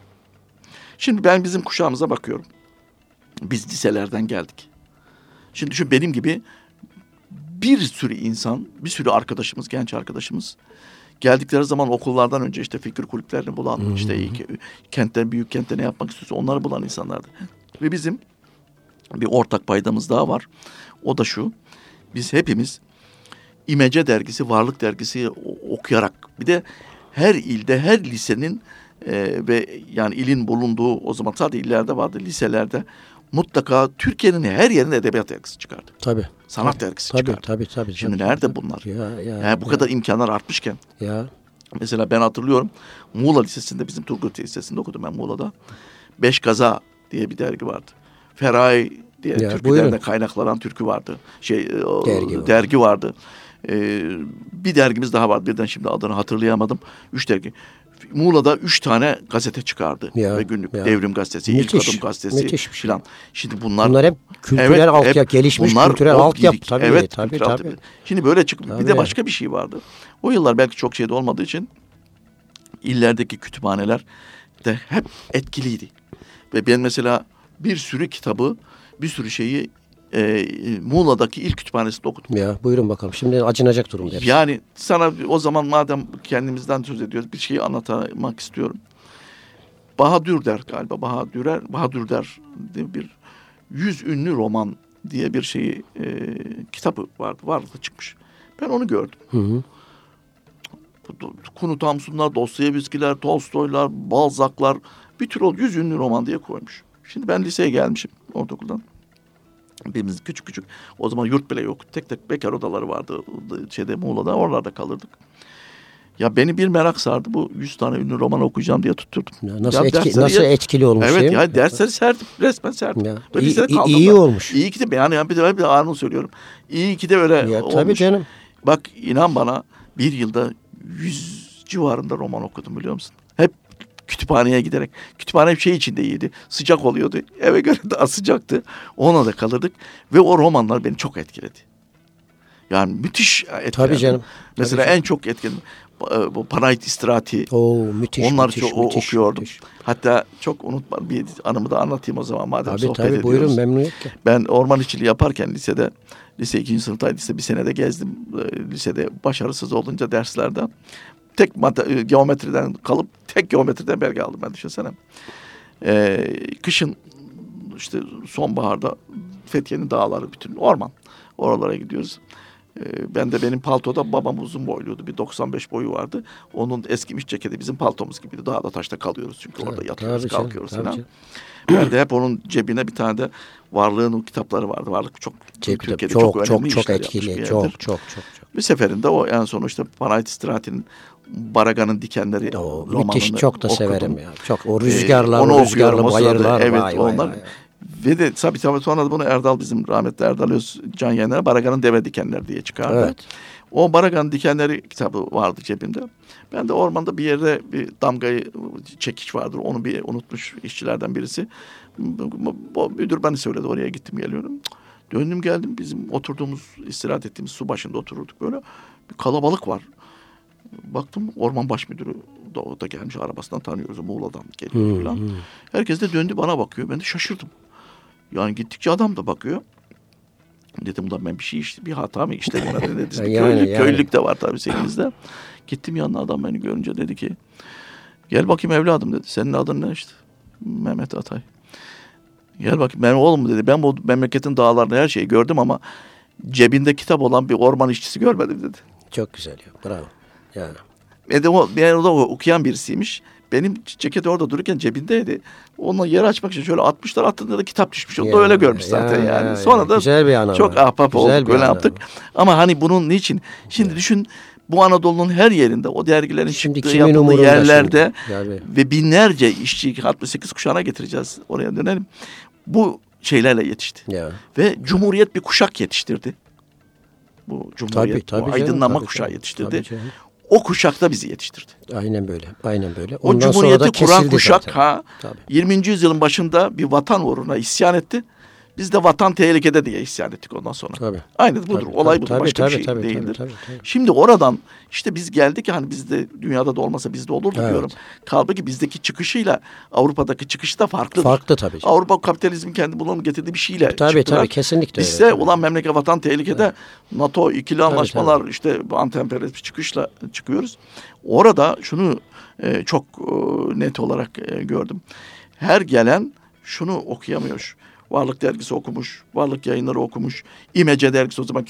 Şimdi ben bizim kuşağımıza bakıyorum. Biz liselerden geldik. Şimdi düşün benim gibi bir sürü insan, bir sürü arkadaşımız, genç arkadaşımız geldikleri zaman okullardan önce işte fikir kulüplerini bulan, işte ilk- kentten büyük kentte ne yapmak istiyorsa onları bulan insanlardı. Ve bizim bir ortak paydamız daha var. O da şu. Biz hepimiz İmece dergisi, Varlık dergisi okuyarak bir de her ilde, her lisenin e, ve yani ilin bulunduğu o zaman sadece illerde vardı liselerde mutlaka Türkiye'nin her yerinde edebiyat dergisi çıkardı. Tabii. Sanat dergisi Tabii çıkardı. tabii tabii. Şimdi tabii, nerede tabii. bunlar? Ya ya. Yani bu ya, kadar imkanlar artmışken Ya. mesela ben hatırlıyorum Muğla Lisesi'nde bizim Turgut Lisesi'nde okudum ben Muğla'da. Beş Kaza diye bir dergi vardı. Feray diye Ya, türkülerden kaynaklanan türkü vardı. Şey e, o, Dergi var. dergi vardı. Ee, bir dergimiz daha vardı. Birden şimdi adını hatırlayamadım. Üç dergi. Muğla'da üç tane gazete çıkardı. Ya, Ve günlük ya. Devrim Gazetesi, Müthiş, İlk Adım Gazetesi müthiş bir şey. filan. Şimdi bunlar Bunlar hep kültürel Evet, altyapı, hep gelişmiş bunlar kültürel altyapı tabii. Evet, tabii, tabii. altyapı. Şimdi böyle çıktı. Bir Tabii. de başka bir şey vardı. O yıllar belki çok şeyde olmadığı için illerdeki kütüphaneler de hep etkiliydi. Ve ben mesela bir sürü kitabı, bir sürü şeyi e, Muğla'daki ilk kütüphanesinde okudum. Ya buyurun bakalım. Şimdi acınacak durumda. hepsi. Yani sana o zaman madem kendimizden söz ediyoruz bir şeyi anlatmak istiyorum. Bahadır der galiba Bahadır Bahadır der diye bir yüz ünlü roman diye bir şeyi e, kitabı vardı vardı çıkmış. Ben onu gördüm. Hı hı. Kunu Thompson'lar, Dostoyevskiler, Tolstoylar, Balzac'lar bir tür o yüz ünlü roman diye koymuş. Şimdi ben liseye gelmişim ortaokuldan. Birimiz küçük küçük. O zaman yurt bile yok. Tek tek bekar odaları vardı şeyde Muğla'da. Oralarda kalırdık. Ya beni bir merak sardı. Bu 100 tane ünlü roman okuyacağım diye tutturdum. Ya nasıl Ya etki, dersleri- nasıl etkili olmuş Evet ya dersleri serdim. Resmen serdim. Ya, Ve iyi, olmuş. İyi ki de yani bir de bir de Arnold söylüyorum. İyi ki de öyle Ya olmuş. tabii canım. Bak inan bana bir yılda 100 civarında roman okudum biliyor musun? Kütüphaneye giderek. Kütüphane hep şey içinde iyiydi. Sıcak oluyordu. Eve göre daha sıcaktı. Ona da kalırdık. Ve o romanlar beni çok etkiledi. Yani müthiş etkilendi. Tabii canım. Mesela Tabii en çok etkiledi. Bu- Bu Panayit İstirahati. Oo müthiş. Onları müthiş, çok müthiş, okuyordum. müthiş. Hatta çok unutma bir anımı da anlatayım o zaman madem Tabii sohbet tabii ediyoruz. buyurun memnuniyetle. Ben orman işçiliği yaparken lisede, lise ikinci sınıftaydı işte bir senede gezdim. Ee, Lisede başarısız olunca derslerden. Tek mate- e, geometriden kalıp tek geometriden belge aldım ben düşünsene. Ee, kışın işte sonbaharda Fethiye'nin dağları bütün orman. Oralara gidiyoruz. Ee, ben de benim paltoda babam uzun boyluydu. Bir 95 boyu vardı. Onun eskimiş ceketi bizim paltomuz gibiydi. Dağda taşta kalıyoruz çünkü orada yatıyoruz, Tabii kalkıyoruz tabii falan. canım. Ben de hep onun cebine bir tane de Varlığın o kitapları vardı. Varlık çok Cep- Türkiye'de çok çok, çok çok, etkili. Çok çok çok çok. Bir seferinde o en son işte Panayit İstirahat'in Baraga'nın Dikenleri O, romanını müthiş çok da okudum. severim ya. Çok o Ee, rüzgarlar, onu o okuyorum rüzgarlı bayırlar. Evet vay, onlar. vay. Ve de tabii tabii sonra da bunu Erdal bizim rahmetli Erdal Öz Can Yener'e Baraga'nın Deve Dikenleri diye çıkardı. Evet. O Baraga'nın Dikenleri kitabı vardı cebimde. Ben de ormanda bir yerde bir damgayı çekiç vardır. Onu bir unutmuş işçilerden birisi. Bu müdür beni söyledi oraya gittim geliyorum. Döndüm geldim bizim oturduğumuz istirahat ettiğimiz su başında otururduk böyle. Bir kalabalık var. Baktım orman baş müdürü da, o da gelmiş arabasından tanıyoruz Muğla'dan geliyor Hmm, falan. Herkes de döndü bana bakıyor. Ben de şaşırdım. Yani gittikçe adam da bakıyor. Dedim ulan ben bir şey işte bir hata mı işledim ben de dedim. Yani, Köylülük, yani. köylülük de var tabii seninizde. Gittim yanına adam beni görünce dedi ki gel bakayım evladım dedi. Senin adın ne işte? Mehmet Atay. Gel bakayım ben oğlum dedi. Ben bu memleketin dağlarında her şeyi gördüm ama cebinde kitap olan bir orman işçisi görmedim dedi. Çok güzel ya. Bravo. Yani. E de o, yani o da okuyan birisiymiş. Benim ceketi orada dururken cebindeydi. Onunla yer açmak için şöyle atmışlar. Attığında da kitap düşmüş. O da öyle görmüş zaten ya, yani. ya, Sonra da Güzel bir anı çok ahbap Güzel olduk. anı yaptık. Ama hani bunun niçin? Şimdi düşün bu Anadolu'nun her yerinde o dergilerin Şimdi çıktığı yapıldığı yerlerde şimdi? Yani. ve binlerce işçi 68 kuşağına getireceğiz. Oraya dönelim. Bu şeylerle yetişti. Ya. Ve Cumhuriyet bir kuşak yetiştirdi. Bu Cumhuriyet, Tabii, tabii bu canım, aydınlanma tabii, kuşağı yetiştirdi. tabii canım. O kuşak da bizi yetiştirdi. Aynen böyle. Aynen böyle. O Ondan sonra Cumhuriyeti da kuran kuşak zaten. ha Tabii. 20. yüzyılın başında bir vatan uğruna isyan etti. Biz de vatan tehlikede diye isyan ettik ondan sonra. Tabii. Aynı budur. Tabii, Olay tabii, budur. tabii, Başka tabii, bir şey tabii, tabii, değildir. tabii, tabii. Şimdi oradan işte biz geldik hani bizde dünyada da olmasa bizde olurdu Evet. diyorum. Kaldı ki bizdeki çıkışıyla Avrupa'daki çıkışı da farklıdır. Farklı tabii. Avrupa kapitalizmin kendi bulunun getirdiği bir şeyle Tabii çıktılar. tabii kesinlikle. Bizse Tabii. ulan memleket vatan tehlikede NATO ikili Tabii, anlaşmalar işte bu anti-emperyalist bir çıkışla çıkıyoruz. Orada şunu e, çok e, net olarak e, gördüm. Her gelen şunu okuyamıyor. Varlık dergisi okumuş, Varlık yayınları okumuş, İmece dergisi o zaman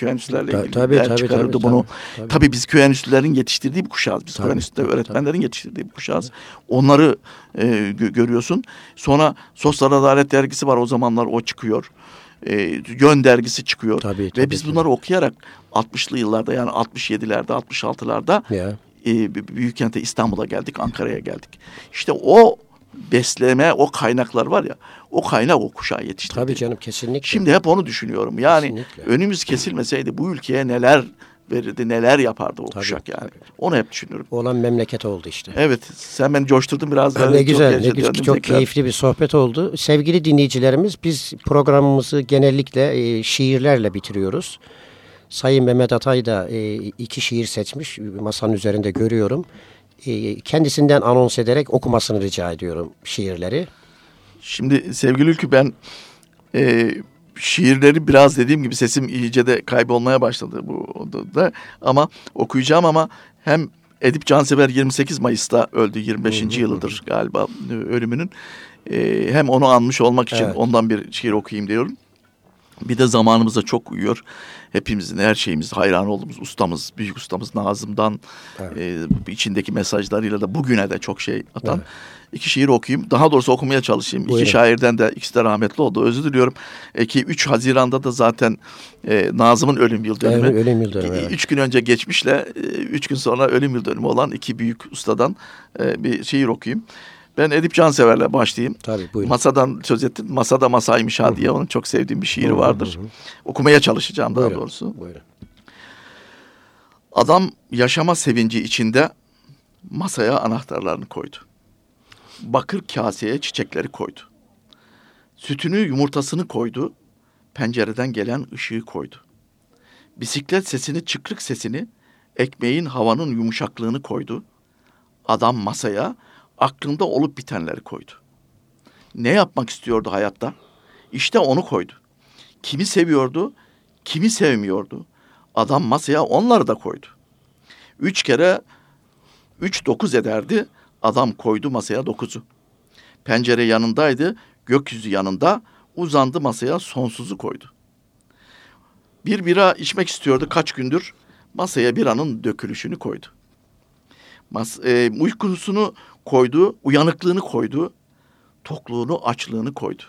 Ta- ilgili tabii, der tabii, çıkarırdı tabii, bunu. tabii, Tabii, biz köy enstitülerinin yetiştirdiği bir kuşağız. Biz Tabii, köy enstitüleri tabii, öğretmenlerin yetiştirdiği bir kuşağız. Onları e, gö- görüyorsun. Sonra Sosyal Adalet dergisi var o zamanlar o çıkıyor. E, Yön dergisi çıkıyor. Tabii, Ve tabii, biz tabii. bunları okuyarak 60'lı yıllarda yani 67'lerde 66'larda Ya. e, büyük kente İstanbul'a geldik, Ankara'ya geldik. İşte o besleme, o kaynaklar var ya, o kaynak o kuşağı yetiştirdi. Tabii canım kesinlikle. Şimdi hep onu düşünüyorum. Yani Kesinlikle. önümüz kesilmeseydi bu ülkeye neler verirdi, neler yapardı o Tabii, kuşak yani. tabii. Onu hep düşünüyorum. olan memleket oldu işte. Evet, sen beni coşturdun biraz. Ne Çok güzel, ne heyecanlı güzel, çok tekrar. keyifli bir sohbet oldu. Sevgili dinleyicilerimiz, biz programımızı genellikle e, şiirlerle bitiriyoruz. Sayın Mehmet Atay da e, iki şiir seçmiş, masanın üzerinde görüyorum. e, kendisinden anons ederek okumasını rica ediyorum şiirleri. Şimdi sevgili Ülkü ben e, şiirleri biraz dediğim gibi sesim iyice de kaybolmaya başladı bu da ama okuyacağım ama hem Edip Cansever 28 Mayıs'ta öldü 25. Hı hı, yılıdır galiba ölümünün. E, hem onu anmış olmak için evet. ondan bir şiir okuyayım diyorum. Bir de zamanımıza çok uyuyor. Hepimizin her şeyimiz hayran olduğumuz ustamız, büyük ustamız Nazım'dan evet. e, içindeki mesajlarıyla da bugüne de çok şey atan. Evet. İki şiir okuyayım. Daha doğrusu okumaya çalışayım. Buyurun. İki şairden de ikisi de rahmetli oldu. Özür diliyorum. E, ki 3 Haziran'da da zaten e, Nazım'ın ölüm yıl dönümü. Evet, ölüm yıl dönümü. 3 gün önce geçmişle 3 e, gün sonra ölüm yıl dönümü olan iki büyük ustadan e, bir şiir okuyayım. Ben Edip Cansever'le başlayayım. Tabii buyurun. Masadan söz ettin. Masada masaymış ha diye onun çok sevdiğim bir şiiri vardır. Okumaya çalışacağım buyurun, daha doğrusu. Buyurun. Adam yaşama sevinci içinde masaya anahtarlarını koydu. Bakır kaseye çiçekleri koydu. Sütünü yumurtasını koydu. Pencereden gelen ışığı koydu. Bisiklet sesini çıkrık sesini ekmeğin havanın yumuşaklığını koydu. Adam masaya aklında olup bitenleri koydu. Ne yapmak istiyordu hayatta? İşte onu koydu. Kimi seviyordu, kimi sevmiyordu. Adam masaya onları da koydu. Üç kere üç dokuz ederdi. Adam koydu masaya dokuzu. Pencere yanındaydı, gökyüzü yanında. Uzandı masaya sonsuzu koydu. Bir bira içmek istiyordu kaç gündür. Masaya biranın dökülüşünü koydu. Mas, e, uykusunu koydu, uyanıklığını koydu, tokluğunu, açlığını koydu.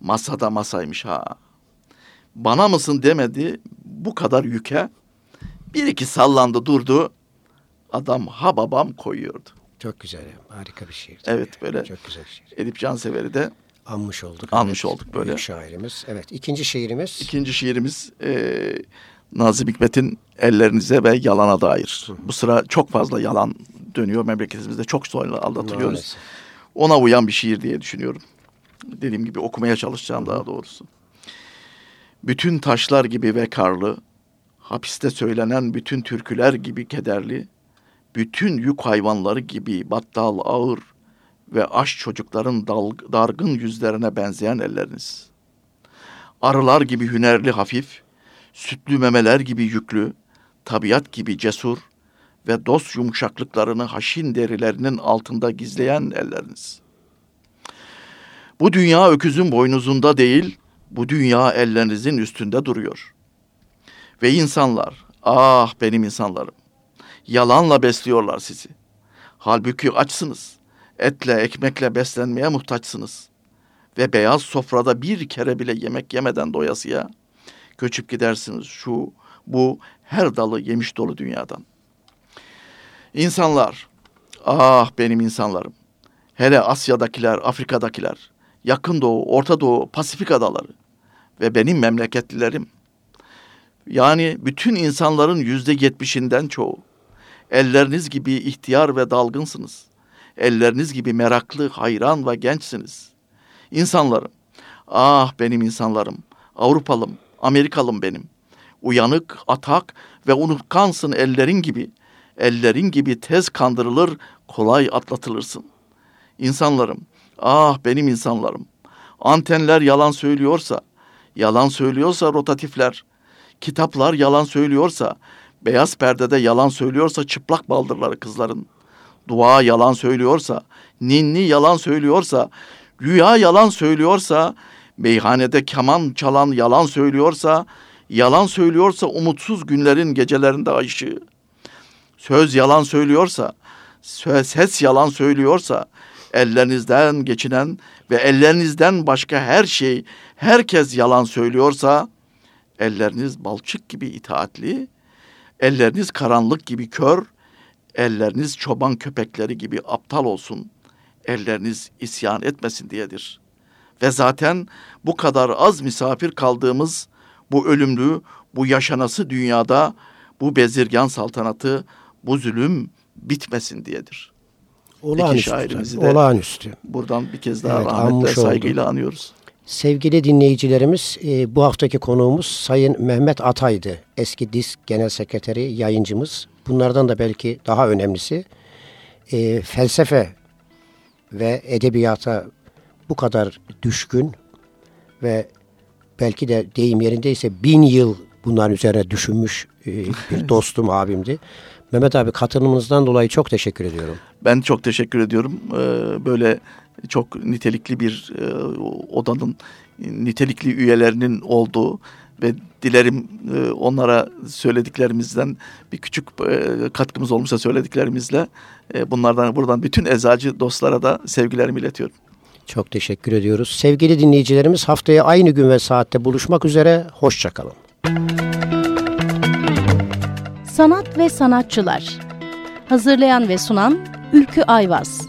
Masada masaymış ha. Bana mısın demedi bu kadar yüke. Bir iki sallandı durdu. Adam ha babam koyuyordu. Çok güzel, harika bir şiir. Evet böyle. Çok güzel şiir. Edip Cansever'i de anmış olduk. Anmış evet, olduk böyle. Büyük şairimiz. Evet ikinci şiirimiz. İkinci şiirimiz e, Nazım Hikmet'in ellerinize ve yalana dair. Hı. Bu sıra çok fazla yalan dönüyor memleketimizde. Çok sonra aldatılıyoruz. Maalesef. Ona uyan bir şiir diye düşünüyorum. Dediğim gibi okumaya çalışacağım daha doğrusu. Bütün taşlar gibi ve karlı, hapiste söylenen bütün türküler gibi kederli, bütün yük hayvanları gibi battal ağır ve aş çocukların dalg, dargın yüzlerine benzeyen elleriniz. Arılar gibi hünerli hafif, sütlü memeler gibi yüklü, tabiat gibi cesur ve dost yumuşaklıklarını haşin derilerinin altında gizleyen elleriniz. Bu dünya öküzün boynuzunda değil, bu dünya ellerinizin üstünde duruyor. Ve insanlar, ah benim insanlarım, yalanla besliyorlar sizi. Halbuki açsınız, etle ekmekle beslenmeye muhtaçsınız. Ve beyaz sofrada bir kere bile yemek yemeden doyasıya göçüp gidersiniz şu, bu, her dalı yemiş dolu dünyadan. İnsanlar, ah benim insanlarım. Hele Asya'dakiler, Afrika'dakiler, Yakın Doğu, Orta Doğu, Pasifik adaları ve benim memleketlilerim. Yani bütün insanların yüzde yetmişinden çoğu. Elleriniz gibi ihtiyar ve dalgınsınız. Elleriniz gibi meraklı, hayran ve gençsiniz. İnsanlarım, ah benim insanlarım, Avrupalım, Amerikalım benim. Uyanık, atak ve unutkansın ellerin gibi. Ellerin gibi tez kandırılır, kolay atlatılırsın. İnsanlarım, ah benim insanlarım. Antenler yalan söylüyorsa, yalan söylüyorsa rotatifler, kitaplar yalan söylüyorsa, beyaz perdede yalan söylüyorsa çıplak baldırları kızların, dua yalan söylüyorsa, ninni yalan söylüyorsa, rüya yalan söylüyorsa, meyhanede keman çalan yalan söylüyorsa, yalan söylüyorsa umutsuz günlerin gecelerinde ışığı, söz yalan söylüyorsa, ses yalan söylüyorsa, ellerinizden geçinen ve ellerinizden başka her şey, herkes yalan söylüyorsa, elleriniz balçık gibi itaatli, elleriniz karanlık gibi kör, elleriniz çoban köpekleri gibi aptal olsun, elleriniz isyan etmesin diyedir.'' Ve zaten bu kadar az misafir kaldığımız bu ölümlü, bu yaşanası dünyada bu bezirgan saltanatı, bu zulüm bitmesin diyedir. Olağanüstü. şairimizi de olağanüstü. buradan bir kez daha evet, rahmetle saygıyla oldu. anıyoruz. Sevgili dinleyicilerimiz, e, bu haftaki konuğumuz Sayın Mehmet Atay'dı. Eski DİSK Genel Sekreteri, yayıncımız. Bunlardan da belki daha önemlisi e, felsefe ve edebiyata bu kadar düşkün ve belki de deyim yerindeyse bin yıl bunların üzerine düşünmüş e, bir dostum abimdi. Mehmet abi katılımınızdan dolayı çok teşekkür ediyorum. Ben çok teşekkür ediyorum. Ee, böyle çok nitelikli bir e, odanın nitelikli üyelerinin olduğu ve dilerim e, onlara söylediklerimizden bir küçük e, katkımız olmuşsa söylediklerimizle e, bunlardan buradan bütün eczacı dostlara da sevgilerimi iletiyorum. Çok teşekkür ediyoruz. Sevgili dinleyicilerimiz haftaya aynı gün ve saatte buluşmak üzere. Hoşçakalın. Sanat ve Sanatçılar Hazırlayan ve sunan Ülkü Ayvaz